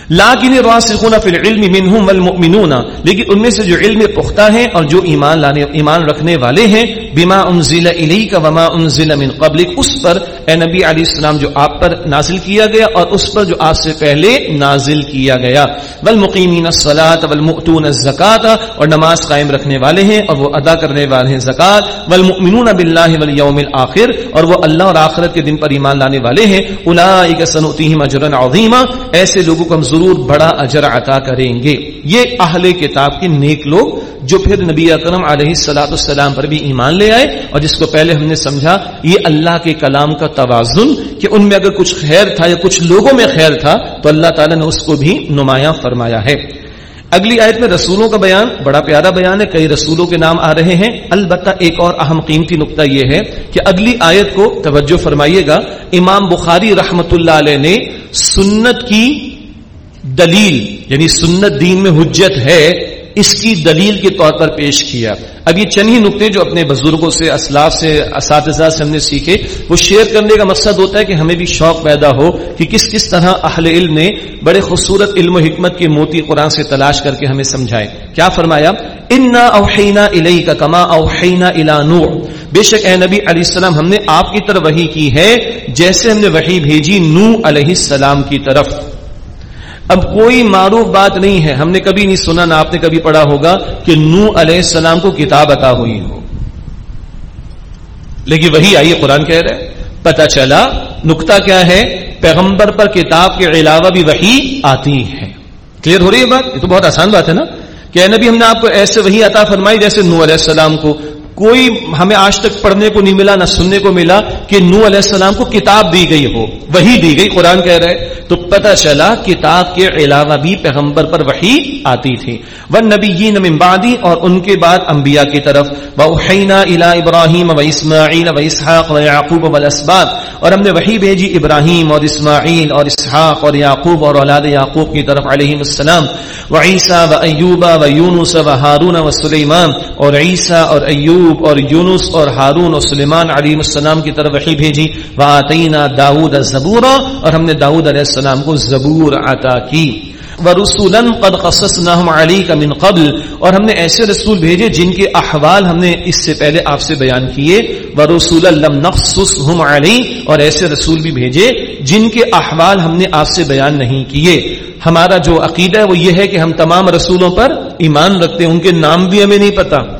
لاکن راسخون فی العلم منہم والمؤمنون، لیکن ان میں سے جو علم پختہ ہیں اور جو ایمان لانے، ایمان رکھنے والے ہیں، بما انزل الیک وما انزل من قبلک اس پر اے نبی علیہ السلام، جو آپ پر نازل کیا گیا اور اس پر جو آپ سے پہلے نازل کیا گیا۔ والمقیمین الصلاة والمؤتون الزکاة اور نماز قائم رکھنے والے ہیں اور وہ ادا کرنے والے ہیں زکات۔ والمؤمنون باللہ والیوم الاخر اور وہ اللہ اور آخرت کے دن پر ایمان لانے والے ہیں۔ اولئک سنؤتیہم اجرا عظیما ایسے لوگوں کو ہم ضرور بڑا اجر عطا کریں گے۔ یہ اہل کتاب کے نیک لوگ جو پھر نبی اکرم علیہ السلاۃ السلام پر بھی ایمان لے آئے اور جس کو پہلے ہم نے سمجھا یہ اللہ کے کلام کا توازن کہ ان میں اگر کچھ خیر تھا یا کچھ لوگوں میں خیر تھا تو اللہ تعالیٰ نے اس کو بھی نمایاں فرمایا ہے۔ اگلی آیت میں رسولوں کا بیان بڑا پیارا بیان ہے، کئی رسولوں کے نام آ رہے ہیں۔ البتہ ایک اور اہم قیمتی نقطہ یہ ہے کہ اگلی آیت کو توجہ فرمائیے گا۔ امام بخاری رحمت اللہ علیہ نے سنت کی دلیل یعنی سنت دین میں حجت ہے اس کی دلیل کے طور پر پیش کیا۔ اب یہ چند ہی نقطے جو اپنے بزرگوں سے، اسلاف سے، اساتذہ سے ہم نے سیکھے، وہ شیئر کرنے کا مقصد ہوتا ہے کہ ہمیں بھی شوق پیدا ہو کہ کس کس طرح اہل علم نے بڑے خوبصورت علم و حکمت کے موتی قرآن سے تلاش کر کے ہمیں سمجھائے۔ کیا فرمایا؟ انا اوحینا الی کا کما اوحینا الا نوح بے شک اے نبی علیہ السلام، ہم نے آپ کی طرف وحی کی ہے، جیسے ہم نے وحی بھیجی نو علیہ السلام کی طرف۔ اب کوئی معروف بات نہیں ہے۔ ہم نے کبھی نہیں سنا، نہ آپ نے کبھی پڑھا ہوگا کہ نو علیہ السلام کو کتاب عطا ہوئی ہو۔ لیکن وہی آئیے قرآن کہہ رہے پتا چلا نقطہ کیا ہے؟ پیغمبر پر کتاب کے علاوہ بھی وہی آتی ہے کلیئر ہو رہی ہے بات؟ یہ تو بہت آسان بات ہے نا۔ کہ نبی، ہم نے آپ کو ایسے وہی عطا فرمائی جیسے نو علیہ السلام کو۔ کوئی ہمیں آج تک پڑھنے کو نہیں ملا، نہ سننے کو ملا کہ نو علیہ السلام کو کتاب دی گئی ہو وہی دی گئی، قرآن کہہ رہے تو پتہ چلا کتاب کے علاوہ بھی پیغمبر پر وہی آتی تھی۔ وہ نبی نمبادی اور ان کے بعد انبیاء کی طرف۔ وہ احینا الا ابراہیم و اسماعیل و اسحاق و یعقوب و الاسباد اور ہم نے وہی بھیجی ابراہیم اور اسماعیل اور اسحاق اور یعقوب اور اولاد یعقوب کی طرف علیہ السلام۔ و عیسیٰ و ایوبا و یونس و ہارون و سلیمان۔ اور عیسیٰ اور ایوب اور یونس اور ہارون اور سلیمان علیہ السلام کی طرف وحی بھیجی و آتینا داود زبورا اور ہم نے داود علیہ السلام کو زبور عطا کی۔ ورسولن قد قصصناهم عليك من قبل اور ہم نے ایسے رسول بھیجے جن کے احوال ہم نے اس سے پہلے آپ سے بیان کیے۔ ورسول لم نقصصهم عليك اور ایسے رسول بھی بھیجے جن کے احوال ہم نے آپ سے بیان نہیں کیے۔ ہمارا جو عقیدہ ہے وہ یہ ہے کہ ہم تمام رسولوں پر ایمان رکھتے ہیں، ان کے نام بھی ہمیں نہیں پتا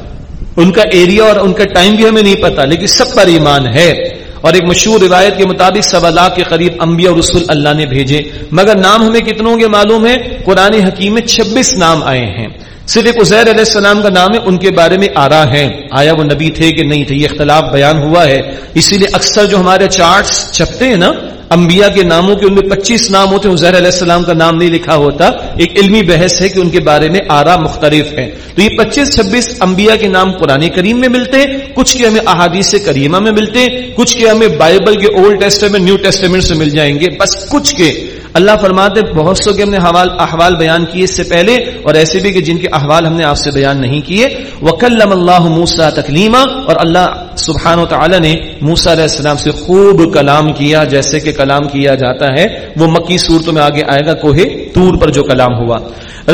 ان کا ایریا اور ان کا ٹائم بھی ہمیں نہیں پتا، لیکن سب پر ایمان ہے۔ اور ایک مشہور روایت کے مطابق سوا لاکھ کے قریب انبیاء اور رسول اللہ نے بھیجے۔ مگر نام ہمیں کتنوں کے معلوم ہے قرآن حکیم میں چھبیس نام آئے ہیں۔ صرف ایک عزیر علیہ السلام کا نام ہے، ان کے بارے میں آ رہا ہے آیا وہ نبی تھے کہ نہیں؟ تھے یہ اختلاف بیان ہوا ہے۔ اسی لیے اکثر جو ہمارے چارٹس چھپتے ہیں نا انبیاء کے ناموں کے ان میں پچیس نام ہوتے ہیں۔ عزیر علیہ السلام کا نام نہیں لکھا ہوتا۔ ایک علمی بحث ہے کہ ان کے بارے میں آرا مختلف ہے تو یہ پچیس، چھبیس انبیاء کے نام قرآن کریم میں ملتے ہیں۔ کچھ کے ہمیں احادیث کریمہ میں ملتے ہیں۔ کچھ کے ہمیں بائبل کے اولڈ ٹیسٹمنٹ نیو ٹیسٹمنٹ سے مل جائیں گے۔ بس کچھ کے۔ اللہ فرماتے بہت سو کے ہم نے حوال احوال بیان کیے اس سے پہلے، اور ایسے بھی کہ جن کے احوال ہم نے آپ سے بیان نہیں کیے۔ وکلم اللہ موسا تکلیما اور اللہ سبحان و تعالی نے موسا علیہ السلام سے خوب کلام کیا، جیسے کہ کلام کیا جاتا ہے، وہ مکی صورتوں میں آگے آئے گا، کوہ تور پر جو کلام ہوا۔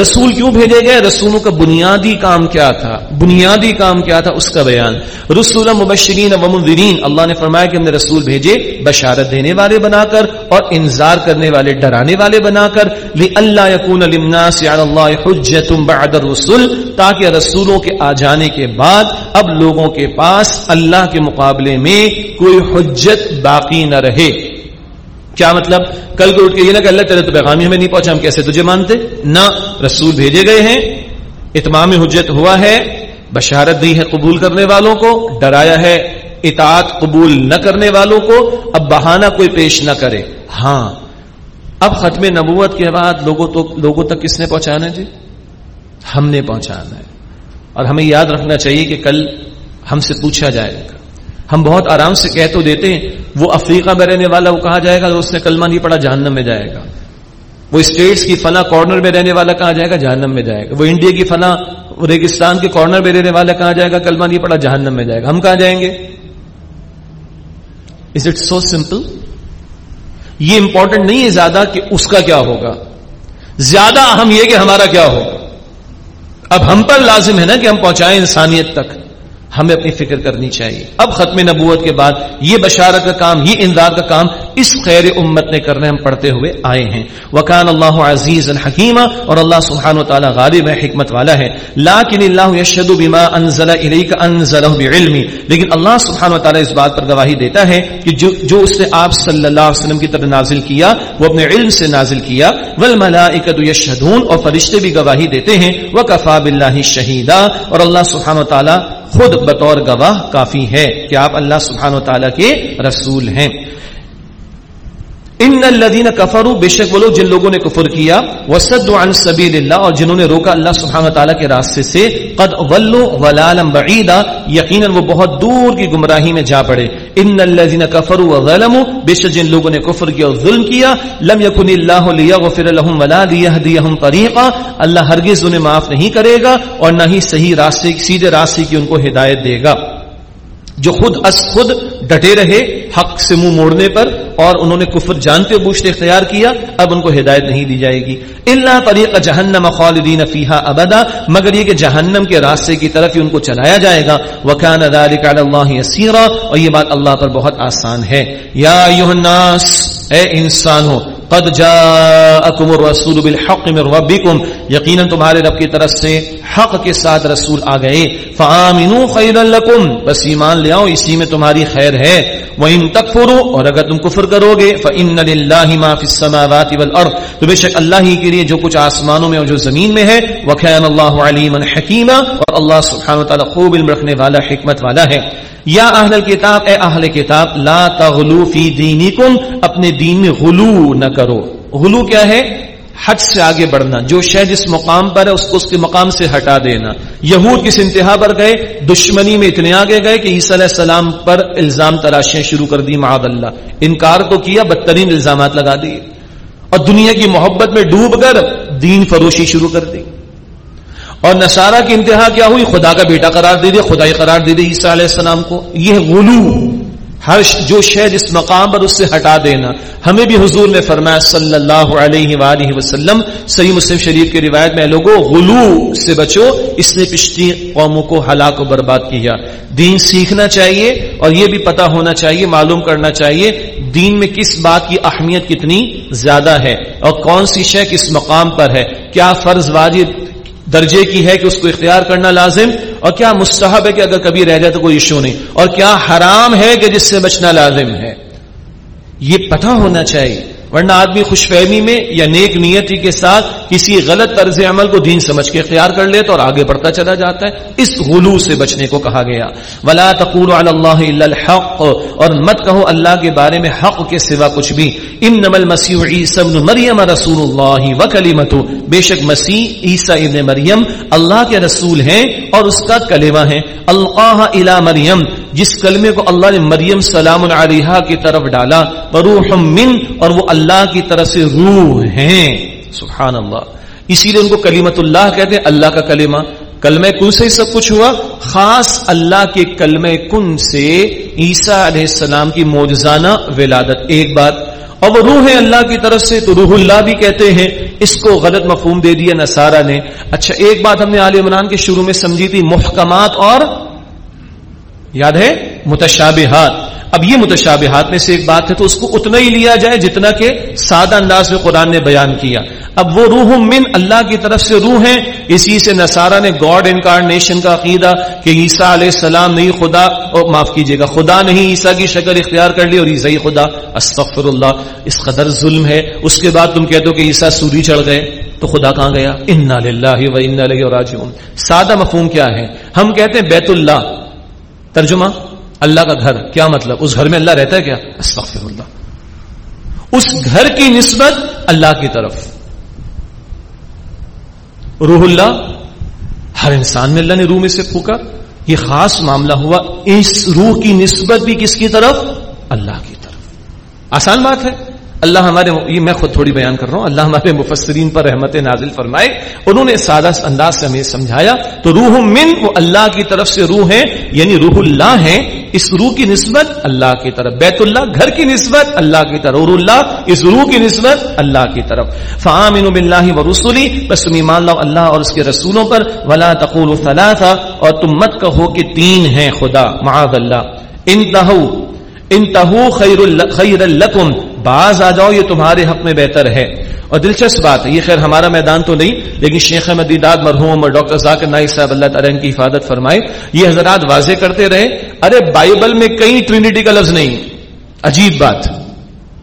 رسول کیوں بھیجے گئے؟ رسولوں کا بنیادی کام کیا تھا؟ بنیادی کام کیا تھا؟ اس کا بیان۔ رسول مبشرین و منذرین، اللہ نے فرمایا کہ ہم نے رسول بھیجے بشارت دینے والے بنا کر اور انذار کرنے والے، ڈرانے والے بنا کر لی اللہ یقون للناس علی اللہ حجت بعد الرسل، تاکہ رسولوں کے آ جانے کے بعد اب لوگوں کے پاس اللہ کے مقابلے میں کوئی حجت باقی نہ رہے۔ کیا مطلب؟ کل کو اٹھ کے یہ نہ کہ اللہ تیرے تو پیغامی ہمیں نہیں پہنچا، ہم کیسے تجھے مانتے؟ نہ رسول بھیجے گئے ہیں، اتمام حجت ہوا ہے، بشارت دی ہے قبول کرنے والوں کو، ڈرایا ہے اطاعت قبول نہ کرنے والوں کو، اب بہانہ کوئی پیش نہ کرے۔ ہاں اب ختم نبوت کے بعد لوگوں تو لوگوں تک کس نے پہنچانا جی؟ ہم نے پہنچانا ہے۔ اور ہمیں یاد رکھنا چاہیے کہ کل ہم سے پوچھا جائے گا۔ ہم بہت آرام سے کہہ تو دیتے ہیں، وہ افریقہ میں رہنے والا وہ کہا جائے گا اس نے کلمہ نہیں پڑا، جہنم میں جائے گا۔ وہ اسٹیٹس کی فنا کارنر میں رہنے والا کہا جائے گا، جہنم میں جائے گا۔ وہ انڈیا کی فنا ریگستان کے کارنر میں رہنے والا کہا جائے گا، کلمہ نہیں پڑا، جہنم میں جائے گا۔ ہم کہاں جائیں گے؟ از اٹ سو سمپل یہ امپورٹنٹ نہیں ہے زیادہ کہ اس کا کیا ہوگا۔ زیادہ اہم یہ کہ ہمارا کیا ہوگا۔ اب ہم پر لازم ہے نا کہ ہم پہنچائیں انسانیت تک۔ ہمیں اپنی فکر کرنی چاہیے۔ اب ختم نبوت کے بعد یہ بشارت کا کام، یہ انذار کا کام اس خیر امت نے کرنے ہم پڑھتے ہوئے آئے ہیں۔ وکان اللہ عزیز الحکیم اور اللہ سبحانہ و تعالی غالب ہے، حکمت والا ہے۔ لیکن اللہ یشهد بما انزل الیک انزله بعلم لیکن اللہ سبحانہ و تعالی اس بات پر گواہی دیتا ہے کہ جو جو اس نے آپ صلی اللہ علیہ وسلم کی طرف نازل کیا، وہ اپنے علم سے نازل کیا۔ والملائکۃ یشهدون اور فرشتے بھی گواہی دیتے ہیں۔ وکفى بالله شهیدا اور اللہ سبحانہ و تعالی خود بطور گواہ کافی ہے کہ آپ اللہ سبحانہ و تعالیٰ کے رسول ہیں۔ ان الذين كفروا، بے شک وہ لوگ جن لوگوں نے کفر کیا، وصدوا عن سبيل الله، اور جنہوں نے روکا اللہ سبحانہ وتعالی کے راستے سے، قد ضلوا ضلالا بعيدا، یقینا وہ بہت دور کی گمراہی میں جا پڑے۔ ان الذين كفروا وظلموا، بے شک جن لوگوں نے کفر کیا اور ظلم کیا، لم يكن الله ليغفر لهم ولا ليهديهم طريقا۔ اللہ ہرگز انہیں معاف نہیں کرے گا اور نہ ہی صحیح راستے، سیدھے راستے کی ان کو ہدایت دے گا۔ جو خود از خود ڈٹے رہے، حق سے منہ موڑنے پر، اور انہوں نے کفر جانتے بوجھتے اختیار کیا، اب ان کو ہدایت نہیں دی جائے گی۔ اللہ طریقہ جہنم خالدین فیحا ابدا مگر یہ کہ جہنم کے راستے کی طرف ہی ان کو چلایا جائے گا۔ وکان ذلك على الله يسيرا، اور یہ بات اللہ پر بہت آسان ہے۔ یا ایھا الناس، اے انسانو قد جاءکم الرسول بالحق من ربکم یقینا تمہارے رب کی طرف سے حق کے ساتھ رسول آ گئے. فآمنوا خیرا لکم بس ایمان لے آؤ، اسی میں تمہاری خیر ہے. وَإِن تَكْفُرُوا، اور اگر تم کفر کرو گے، فَإِنَّ لِلَّهِ مَا فِي السَّمَاوَاتِ وَالْأَرْضِ. تو بے شک اللہ ہی کے لیے جو کچھ آسمانوں میں اور جو زمین میں ہے، وَكَانَ اللَّهُ عَلِيمًا حَكِيمًا. اور اللہ سبحانہ وتعالی خوب علم رکھنے والا، حکمت والا ہے. یا اہل کتاب اے اہل کتاب لا تغلو فی دینکم. اپنے دین میں غلو نہ کرو. کرو۔ غلو کیا ہے؟ حد سے آگے بڑھنا۔ جو شہ جس مقام پر ہے، اس کو اس کے مقام سے ہٹا دینا۔ یہود کس انتہا پر گئے؟ دشمنی میں اتنے آگے گئے کہ عیسی علیہ السلام پر الزام تراشیں شروع کر دی معاذ اللہ۔ انکار تو کیا، بدترین الزامات لگا دیے۔ اور دنیا کی محبت میں ڈوب کر دین فروشی شروع کر دی۔ اور نصارہ کی انتہا کیا ہوئی؟ خدا کا بیٹا قرار دے دیا، خدائی قرار دے دی عیسیٰ علیہ السلام کو۔ یہ غلو۔ ہر جو شے جس مقام پر اس سے ہٹا دینا۔ ہمیں بھی حضور نے فرمایا صلی اللہ علیہ وآلہ وسلم، صحیح مسلم شریف کی روایت میں لوگوں غلو سے بچو۔ اس نے پچھلی قوموں کو ہلاک و برباد کیا۔ دین سیکھنا چاہیے اور یہ بھی پتا ہونا چاہیے، معلوم کرنا چاہیے دین میں کس بات کی اہمیت کتنی زیادہ ہے اور کون سی شے کس مقام پر ہے۔ کیا فرض واجب درجے کی ہے کہ اس کو اختیار کرنا لازم؟ اور کیا مستحب ہے کہ اگر کبھی رہ جائے تو کوئی ایشو نہیں؟ اور کیا حرام ہے کہ جس سے بچنا لازم ہے؟ یہ پتہ ہونا چاہیے۔ ورنہ آدمی خوش فہمی میں یا نیک نیتی کے ساتھ کسی غلط طرز عمل کو دین سمجھ کے اختیار کر لے تو اور آگے بڑھتا چلا جاتا ہے، اس غلو سے بچنے کو کہا گیا۔ ولا تقول علی اللہ الا الحق، اور مت کہو اللہ کے بارے میں حق کے سوا کچھ بھی۔ انما المسیح عیسی ابن مریم رسول اللہ وکلمتہ بے شک مسیح عیسی ابن مریم اللہ کے رسول ہیں اور اس کا کلمہ ہے اللہ الی مریم جس کلمے کو اللہ نے مریم سلام علیہ کی طرف ڈالا وروح من، اور وہ اللہ کی طرف سے روح ہیں۔ سبحان اللہ اسی لیے ان کو کلیمت اللہ کہتے ہیں، اللہ کا کلمہ۔ کلمہ کن سے ہی سب کچھ ہوا؟ خاص اللہ کے کلمہ کن سے عیسیٰ علیہ السلام کی موجزانہ ولادت۔ ایک بات۔ اور وہ روح ہے اللہ کی طرف سے، تو روح اللہ بھی کہتے ہیں۔ اس کو غلط مفہوم دے دیا نصارہ نے۔ اچھا ایک بات ہم نے عال عمران کے شروع میں سمجھی تھی، محکمات اور یاد ہے؟ متشابہات. اب یہ متشابہات میں سے ایک بات ہے تو اس کو اتنا ہی لیا جائے جتنا کہ سادہ انداز میں قرآن نے بیان کیا۔ اب وہ روح من اللہ کی طرف سے روح ہیں، اسی سے نصارہ نے گاڈ انکارنیشن کا عقیدہ کہ عیسیٰ علیہ السلام نہیں، خدا اور معاف کیجیے گا، خدا نہیں، عیسیٰ کی شکل اختیار کر لی اور عیسائی خدا۔ استغفر اللہ اس قدر ظلم ہے۔ اس کے بعد تم کہتے ہو کہ عیسیٰ سوری چڑھ گئے، تو خدا کہاں گیا؟ انا للہ و انا لگے سادہ مفہوم کیا ہے؟ ہم کہتے ہیں بیت اللہ ترجمہ، اللہ کا گھر، کیا مطلب؟ اس گھر میں اللہ رہتا ہے کیا؟ استغفر اللہ اس گھر کی نسبت اللہ کی طرف۔ روح اللہ، ہر انسان میں اللہ نے روح میں سے پھوکا یہ خاص معاملہ ہوا اس روح کی نسبت بھی کس کی طرف؟ اللہ کی طرف۔ آسان بات ہے۔ اللہ ہمارے یہ میں خود تھوڑی بیان کر رہا ہوں۔ اللہ ہمارے مفسرین پر رحمت نازل فرمائے۔ انہوں نے سادہ انداز سے ہمیں سمجھایا تو روح من، وہ اللہ کی طرف سے روح ہے یعنی روح اللہ ہے اس روح کی نسبت اللہ کی طرف۔ بیت اللہ، گھر کی نسبت اللہ کی طرف۔ روح اللہ، اس روح کی نسبت اللہ کی طرف۔ فامن باللہ و رسولی، بس تم ایمان لاؤ اللہ اور اس کے رسولوں پر۔ ولا تقول ثلاثہ اور تم مت کہو کہ تین ہیں خدا، معاذ اللہ۔ انتہو انتہو خیر خیر لکم۔ باز آ جاؤ، یہ تمہارے حق میں بہتر ہے۔ اور دلچسپ بات ہے، یہ خیر ہمارا میدان تو نہیں، لیکن شیخ احمد دیداد مرحوم اور ڈاکٹر ذاکر نائی صاحب اللہ تعالیٰ کی حفاظت فرمائے۔ یہ حضرات واضح کرتے رہے۔ ارے، بائبل میں کئی ٹرینٹی کا لفظ نہیں۔ عجیب بات۔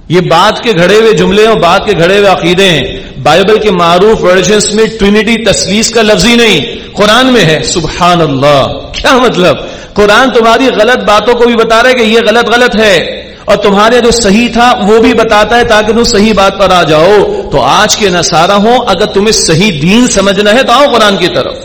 یہ بات کے گھڑے ہوئے جملے اور بات کے گھڑے ہوئے عقیدے ہیں۔ بائبل کے معروف ورژنس میں ٹرینٹی تسلیس کا لفظ ہی نہیں۔ قرآن میں ہے، سبحان اللہ۔ کیا مطلب؟ قرآن تمہاری غلط باتوں کو بھی بتا رہا ہے کہ یہ غلط غلط ہے۔ اور تمہارے جو صحیح تھا وہ بھی بتاتا ہے تاکہ تم صحیح بات پر آ جاؤ۔ تو آج کے نصارہ ہوں، اگر تمہیں صحیح دین سمجھنا ہے تو آؤ قرآن کی طرف۔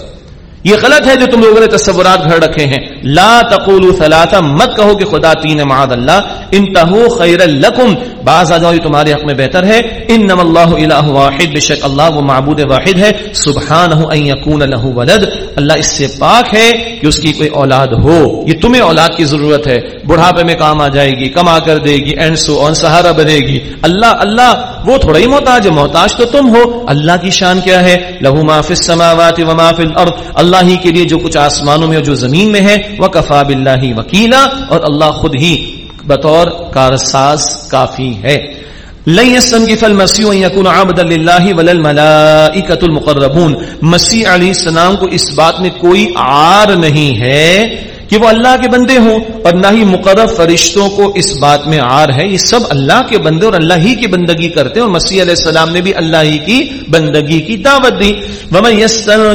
یہ غلط ہے جو تم لوگوں نے تصورات گھر رکھے ہیں۔ لا تقول ثلاثہ مت کہو کہ خدا تین معاد اللہ۔ انتہو خیر لکم۔ بعض آ جاؤ، یہ تمہارے حق میں بہتر ہے۔ انما اللہ الہ واحد، بے شک اللہ وہ معبود واحد ہے۔ سبحانہ ان یکون له ولد۔ اللہ اس سے پاک ہے کہ اس کی کوئی اولاد ہو۔ یہ تمہیں اولاد کی ضرورت ہے۔ بڑھاپے میں کام آ جائے گی، کما کر دے گی، اینڈ سو آن، سہارا بنے گی۔ اللہ اللہ وہ تھوڑا ہی محتاج ہے، محتاج تو تم ہو۔ اللہ کی شان کیا ہے؟ لہو ما فی السماوات و ما فی الارض۔ اللہ ہی کے لیے جو کچھ آسمانوں میں اور جو زمین میں ہے وہ کفا بلّہ وکیلا۔ اور اللہ خود ہی بطور کارساز کافی ہے۔ لن يستنكف المسيح ان يكون عبدا لله ولا الملائكه المقربون۔ مسیح علیہ السلام کو اس بات میں کوئی عار نہیں ہے۔ کہ وہ اللہ کے بندے ہوں اور نہ ہی مقرر فرشتوں کو اس بات میں آر ہے، یہ سب اللہ کے بندے اور اللہ ہی کی بندگی کرتے ہیں اور مسیح علیہ السلام نے بھی اللہ ہی کی بندگی کی دعوت دی۔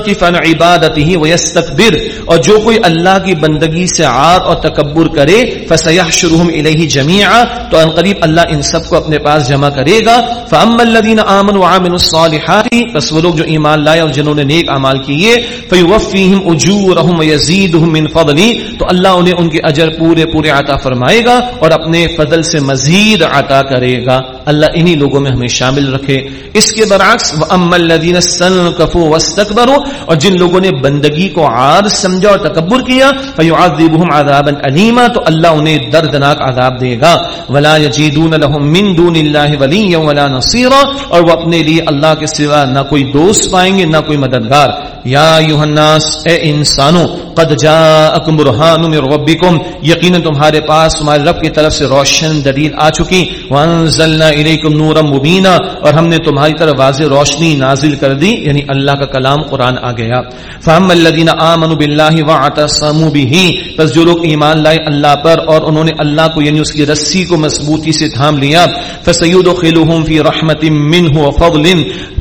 کی فن عبادت ہی وہ اور جو کوئی اللہ کی بندگی سے آر اور تکبر کرے فسیح شروع الہی جميعا۔ تو ان قریب اللہ ان سب کو اپنے پاس جمع کرے گا۔ فاما الذين امنوا وعملوا الصالحات، بس وہ لوگ جو ایمان لائے اور جنہوں نے نیک اعمال کیے فیوفیہم اجورہم ویزیدہم من فضلی تو اللہ انہیں ان کے اجر پورے پورے عطا فرمائے گا اور اپنے فضل سے مزید عطا کرے گا۔ اللہ انہی لوگوں میں ہمیں شامل رکھے۔ اس کے برعکس اور جن لوگوں نے بندگی کو عار سمجھا اور تکبر کیا فیعذبهم عذابا علیما تو اللہ انہیں دردناک عذاب دے گا۔ ولا یجدون لهم من دون اللہ ولیا ولا نصيرا، اور وہ اپنے لیے اللہ کے سوا نہ کوئی دوست پائیں گے، نہ کوئی مددگار۔ یا الناس، اے انسانوں، قد جاءکم برہان من ربکم یقینا تمہارے پاس تمہارے رب کی طرف سے روشن دلیل آ چکی۔ وانزلنا الیکم نورا مبینا اور ہم نے تمہاری طرف واضح روشنی نازل کر دی یعنی اللہ کا کلام قرآن آ گیا۔ فہم الذین آمنوا باللہ واعتصموا به، پس جو لوگ ایمان لائے اللہ پر اور انہوں نے اللہ کو یعنی اس کی رسی کو مضبوطی سے تھام لیا فسیدخلهم فی رحمت منه وفضل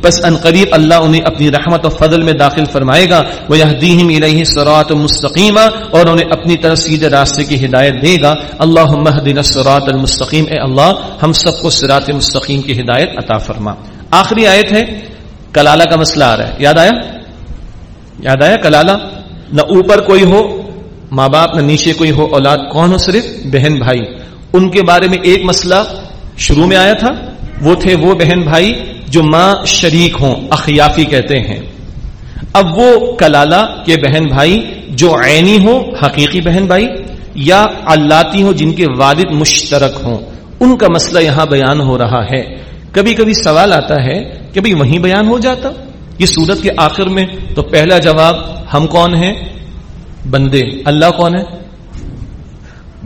پس ان قریب اللہ انہیں اپنی رحمت و فضل میں داخل فرمائے گا، ویہدیہم الیہ صراط مستقیما اور انہیں اپنی طرف سیدھے راستے کی ہدایت دے گا۔ اللہم اهدنا الصراط المستقیم، اے اللہ، ہم سب کو صراط مستقیم کی ہدایت عطا فرما۔ آخری آیت ہے، کلالہ کا مسئلہ آ رہا ہے۔ یاد آیا؟ یاد آیا کلالہ؟ نہ اوپر کوئی ہو، ماں باپ، نہ نیچے کوئی ہو، اولاد کون ہو؟ صرف بہن بھائی۔ ان کے بارے میں ایک مسئلہ شروع میں آیا تھا، وہ تھے وہ بہن بھائی۔ جو ماں شریک ہوں، اخیافی کہتے ہیں۔ اب وہ کلالہ کے بہن بھائی جو عینی ہو حقیقی بہن بھائی، یا اللہ ہو جن کے والد مشترک ہوں، ان کا مسئلہ یہاں بیان ہو رہا ہے۔ کبھی کبھی سوال آتا ہے کہ بھائی وہیں بیان ہو جاتا؟ یہ سورت کے آخر میں تو پہلا جواب ہم کون ہیں؟ بندے، اللہ کون ہے؟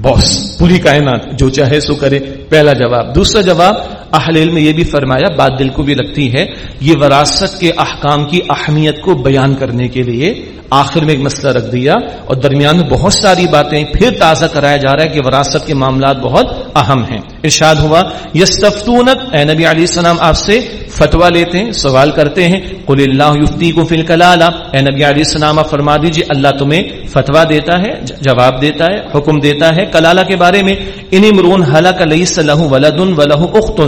باس پوری کائنات، جو چاہے سو کرے، پہلا جواب۔ دوسرا جواب اہل علم یہ بھی فرمایا، بات دل کو بھی لگتی ہے، یہ وراثت کے احکام کی اہمیت کو بیان کرنے کے لیے آخر میں ایک مسئلہ رکھ دیا اور درمیان میں بہت ساری باتیں پھر تازہ کرایا جا رہا ہے کہ وراثت کے معاملات بہت اہم ہیں۔ ارشاد ہوا یس اے نبی علیہ السلام، آپ سے فتوا لیتے ہیں، سوال کرتے ہیں، قل اللہ یفتی کو فل کلالہ اے نبی علیہ السلام، آپ فرما دیجیے اللہ تمہیں فتوا دیتا ہے جواب دیتا ہے، حکم دیتا ہے، کلالہ کے بارے میں ان امرون حلق لیس له ولد وله اخت،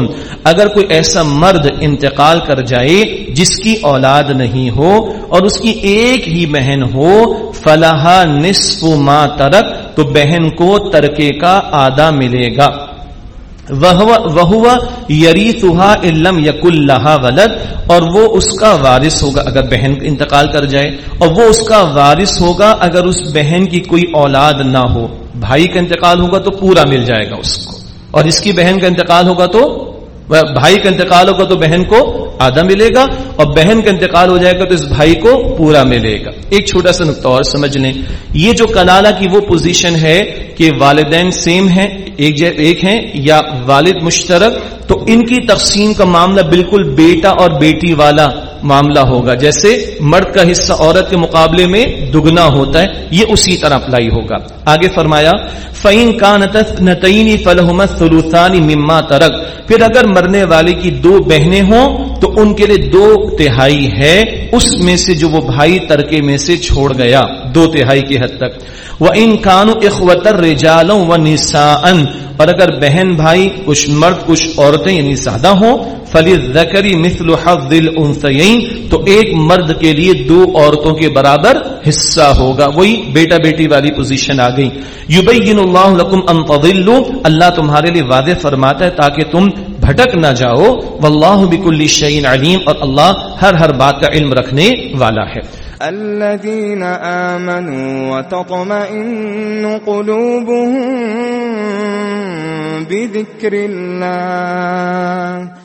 اگر کوئی ایسا مرد انتقال کر جائے، جس کی اولاد نہیں ہو، اور اس کی ایک ہی بہن ہو فلاح نصف ما ترک، تو بہن کو ترکے کا آدھا ملے گا۔ وہ یری تہا علم یق اللہ ولد، اور وہ اس کا وارث ہوگا اگر بہن انتقال کر جائے، اور وہ اس کا وارث ہوگا اگر اس بہن کی کوئی اولاد نہ ہو۔ بھائی کا انتقال ہوگا تو پورا مل جائے گا اس کو۔ اور اس کی بہن کا انتقال ہوگا تو بھائی کا انتقال ہوگا تو بہن کو آدھا ملے گا اور بہن کا انتقال ہو جائے گا تو اس بھائی کو پورا ملے گا۔ ایک چھوٹا سا نقطہ اور سمجھ لیں۔ یہ جو کلالہ کی وہ پوزیشن ہے کہ والدین سیم ہیں، ایک ایک ہیں، یا والد مشترک، تو ان کی تقسیم کا معاملہ بالکل بیٹا اور بیٹی والا معاملہ ہوگا۔ جیسے مرد کا حصہ عورت کے مقابلے میں دگنا ہوتا ہے، یہ اسی طرح اپلائی ہوگا۔ آگے فرمایا فعین کا نتعینی فلحمت سلوسانی مما ترک۔ پھر اگر مرنے والے کی دو بہنیں ہوں تو ان کے لیے دو تہائی ہے۔ اس میں سے جو وہ بھائی ترکے میں سے چھوڑ گیا، دو تہائی کی حد تک۔ وہ ان کانو اخوتر رجالوں و نسا اور اگر بہن بھائی کچھ مرد، کچھ عورتیں یعنی سادہ ہوں فلی زکری مثل حفظ الانثیین تو ایک مرد کے لیے دو عورتوں کے برابر حصہ ہوگا۔ وہی بیٹا بیٹی والی پوزیشن آ گئی۔ یبین اللہ لکم ان تضلوا۔ اللہ تمہارے لیے واضح فرماتا ہے تاکہ تم بھٹک نہ جاؤ۔ واللہ بکل شعین علیم، اور اللہ ہر ہر بات کا علم رکھنے والا ہے۔ الذين آمنوا وتطمئن قلوبهم بذكر الله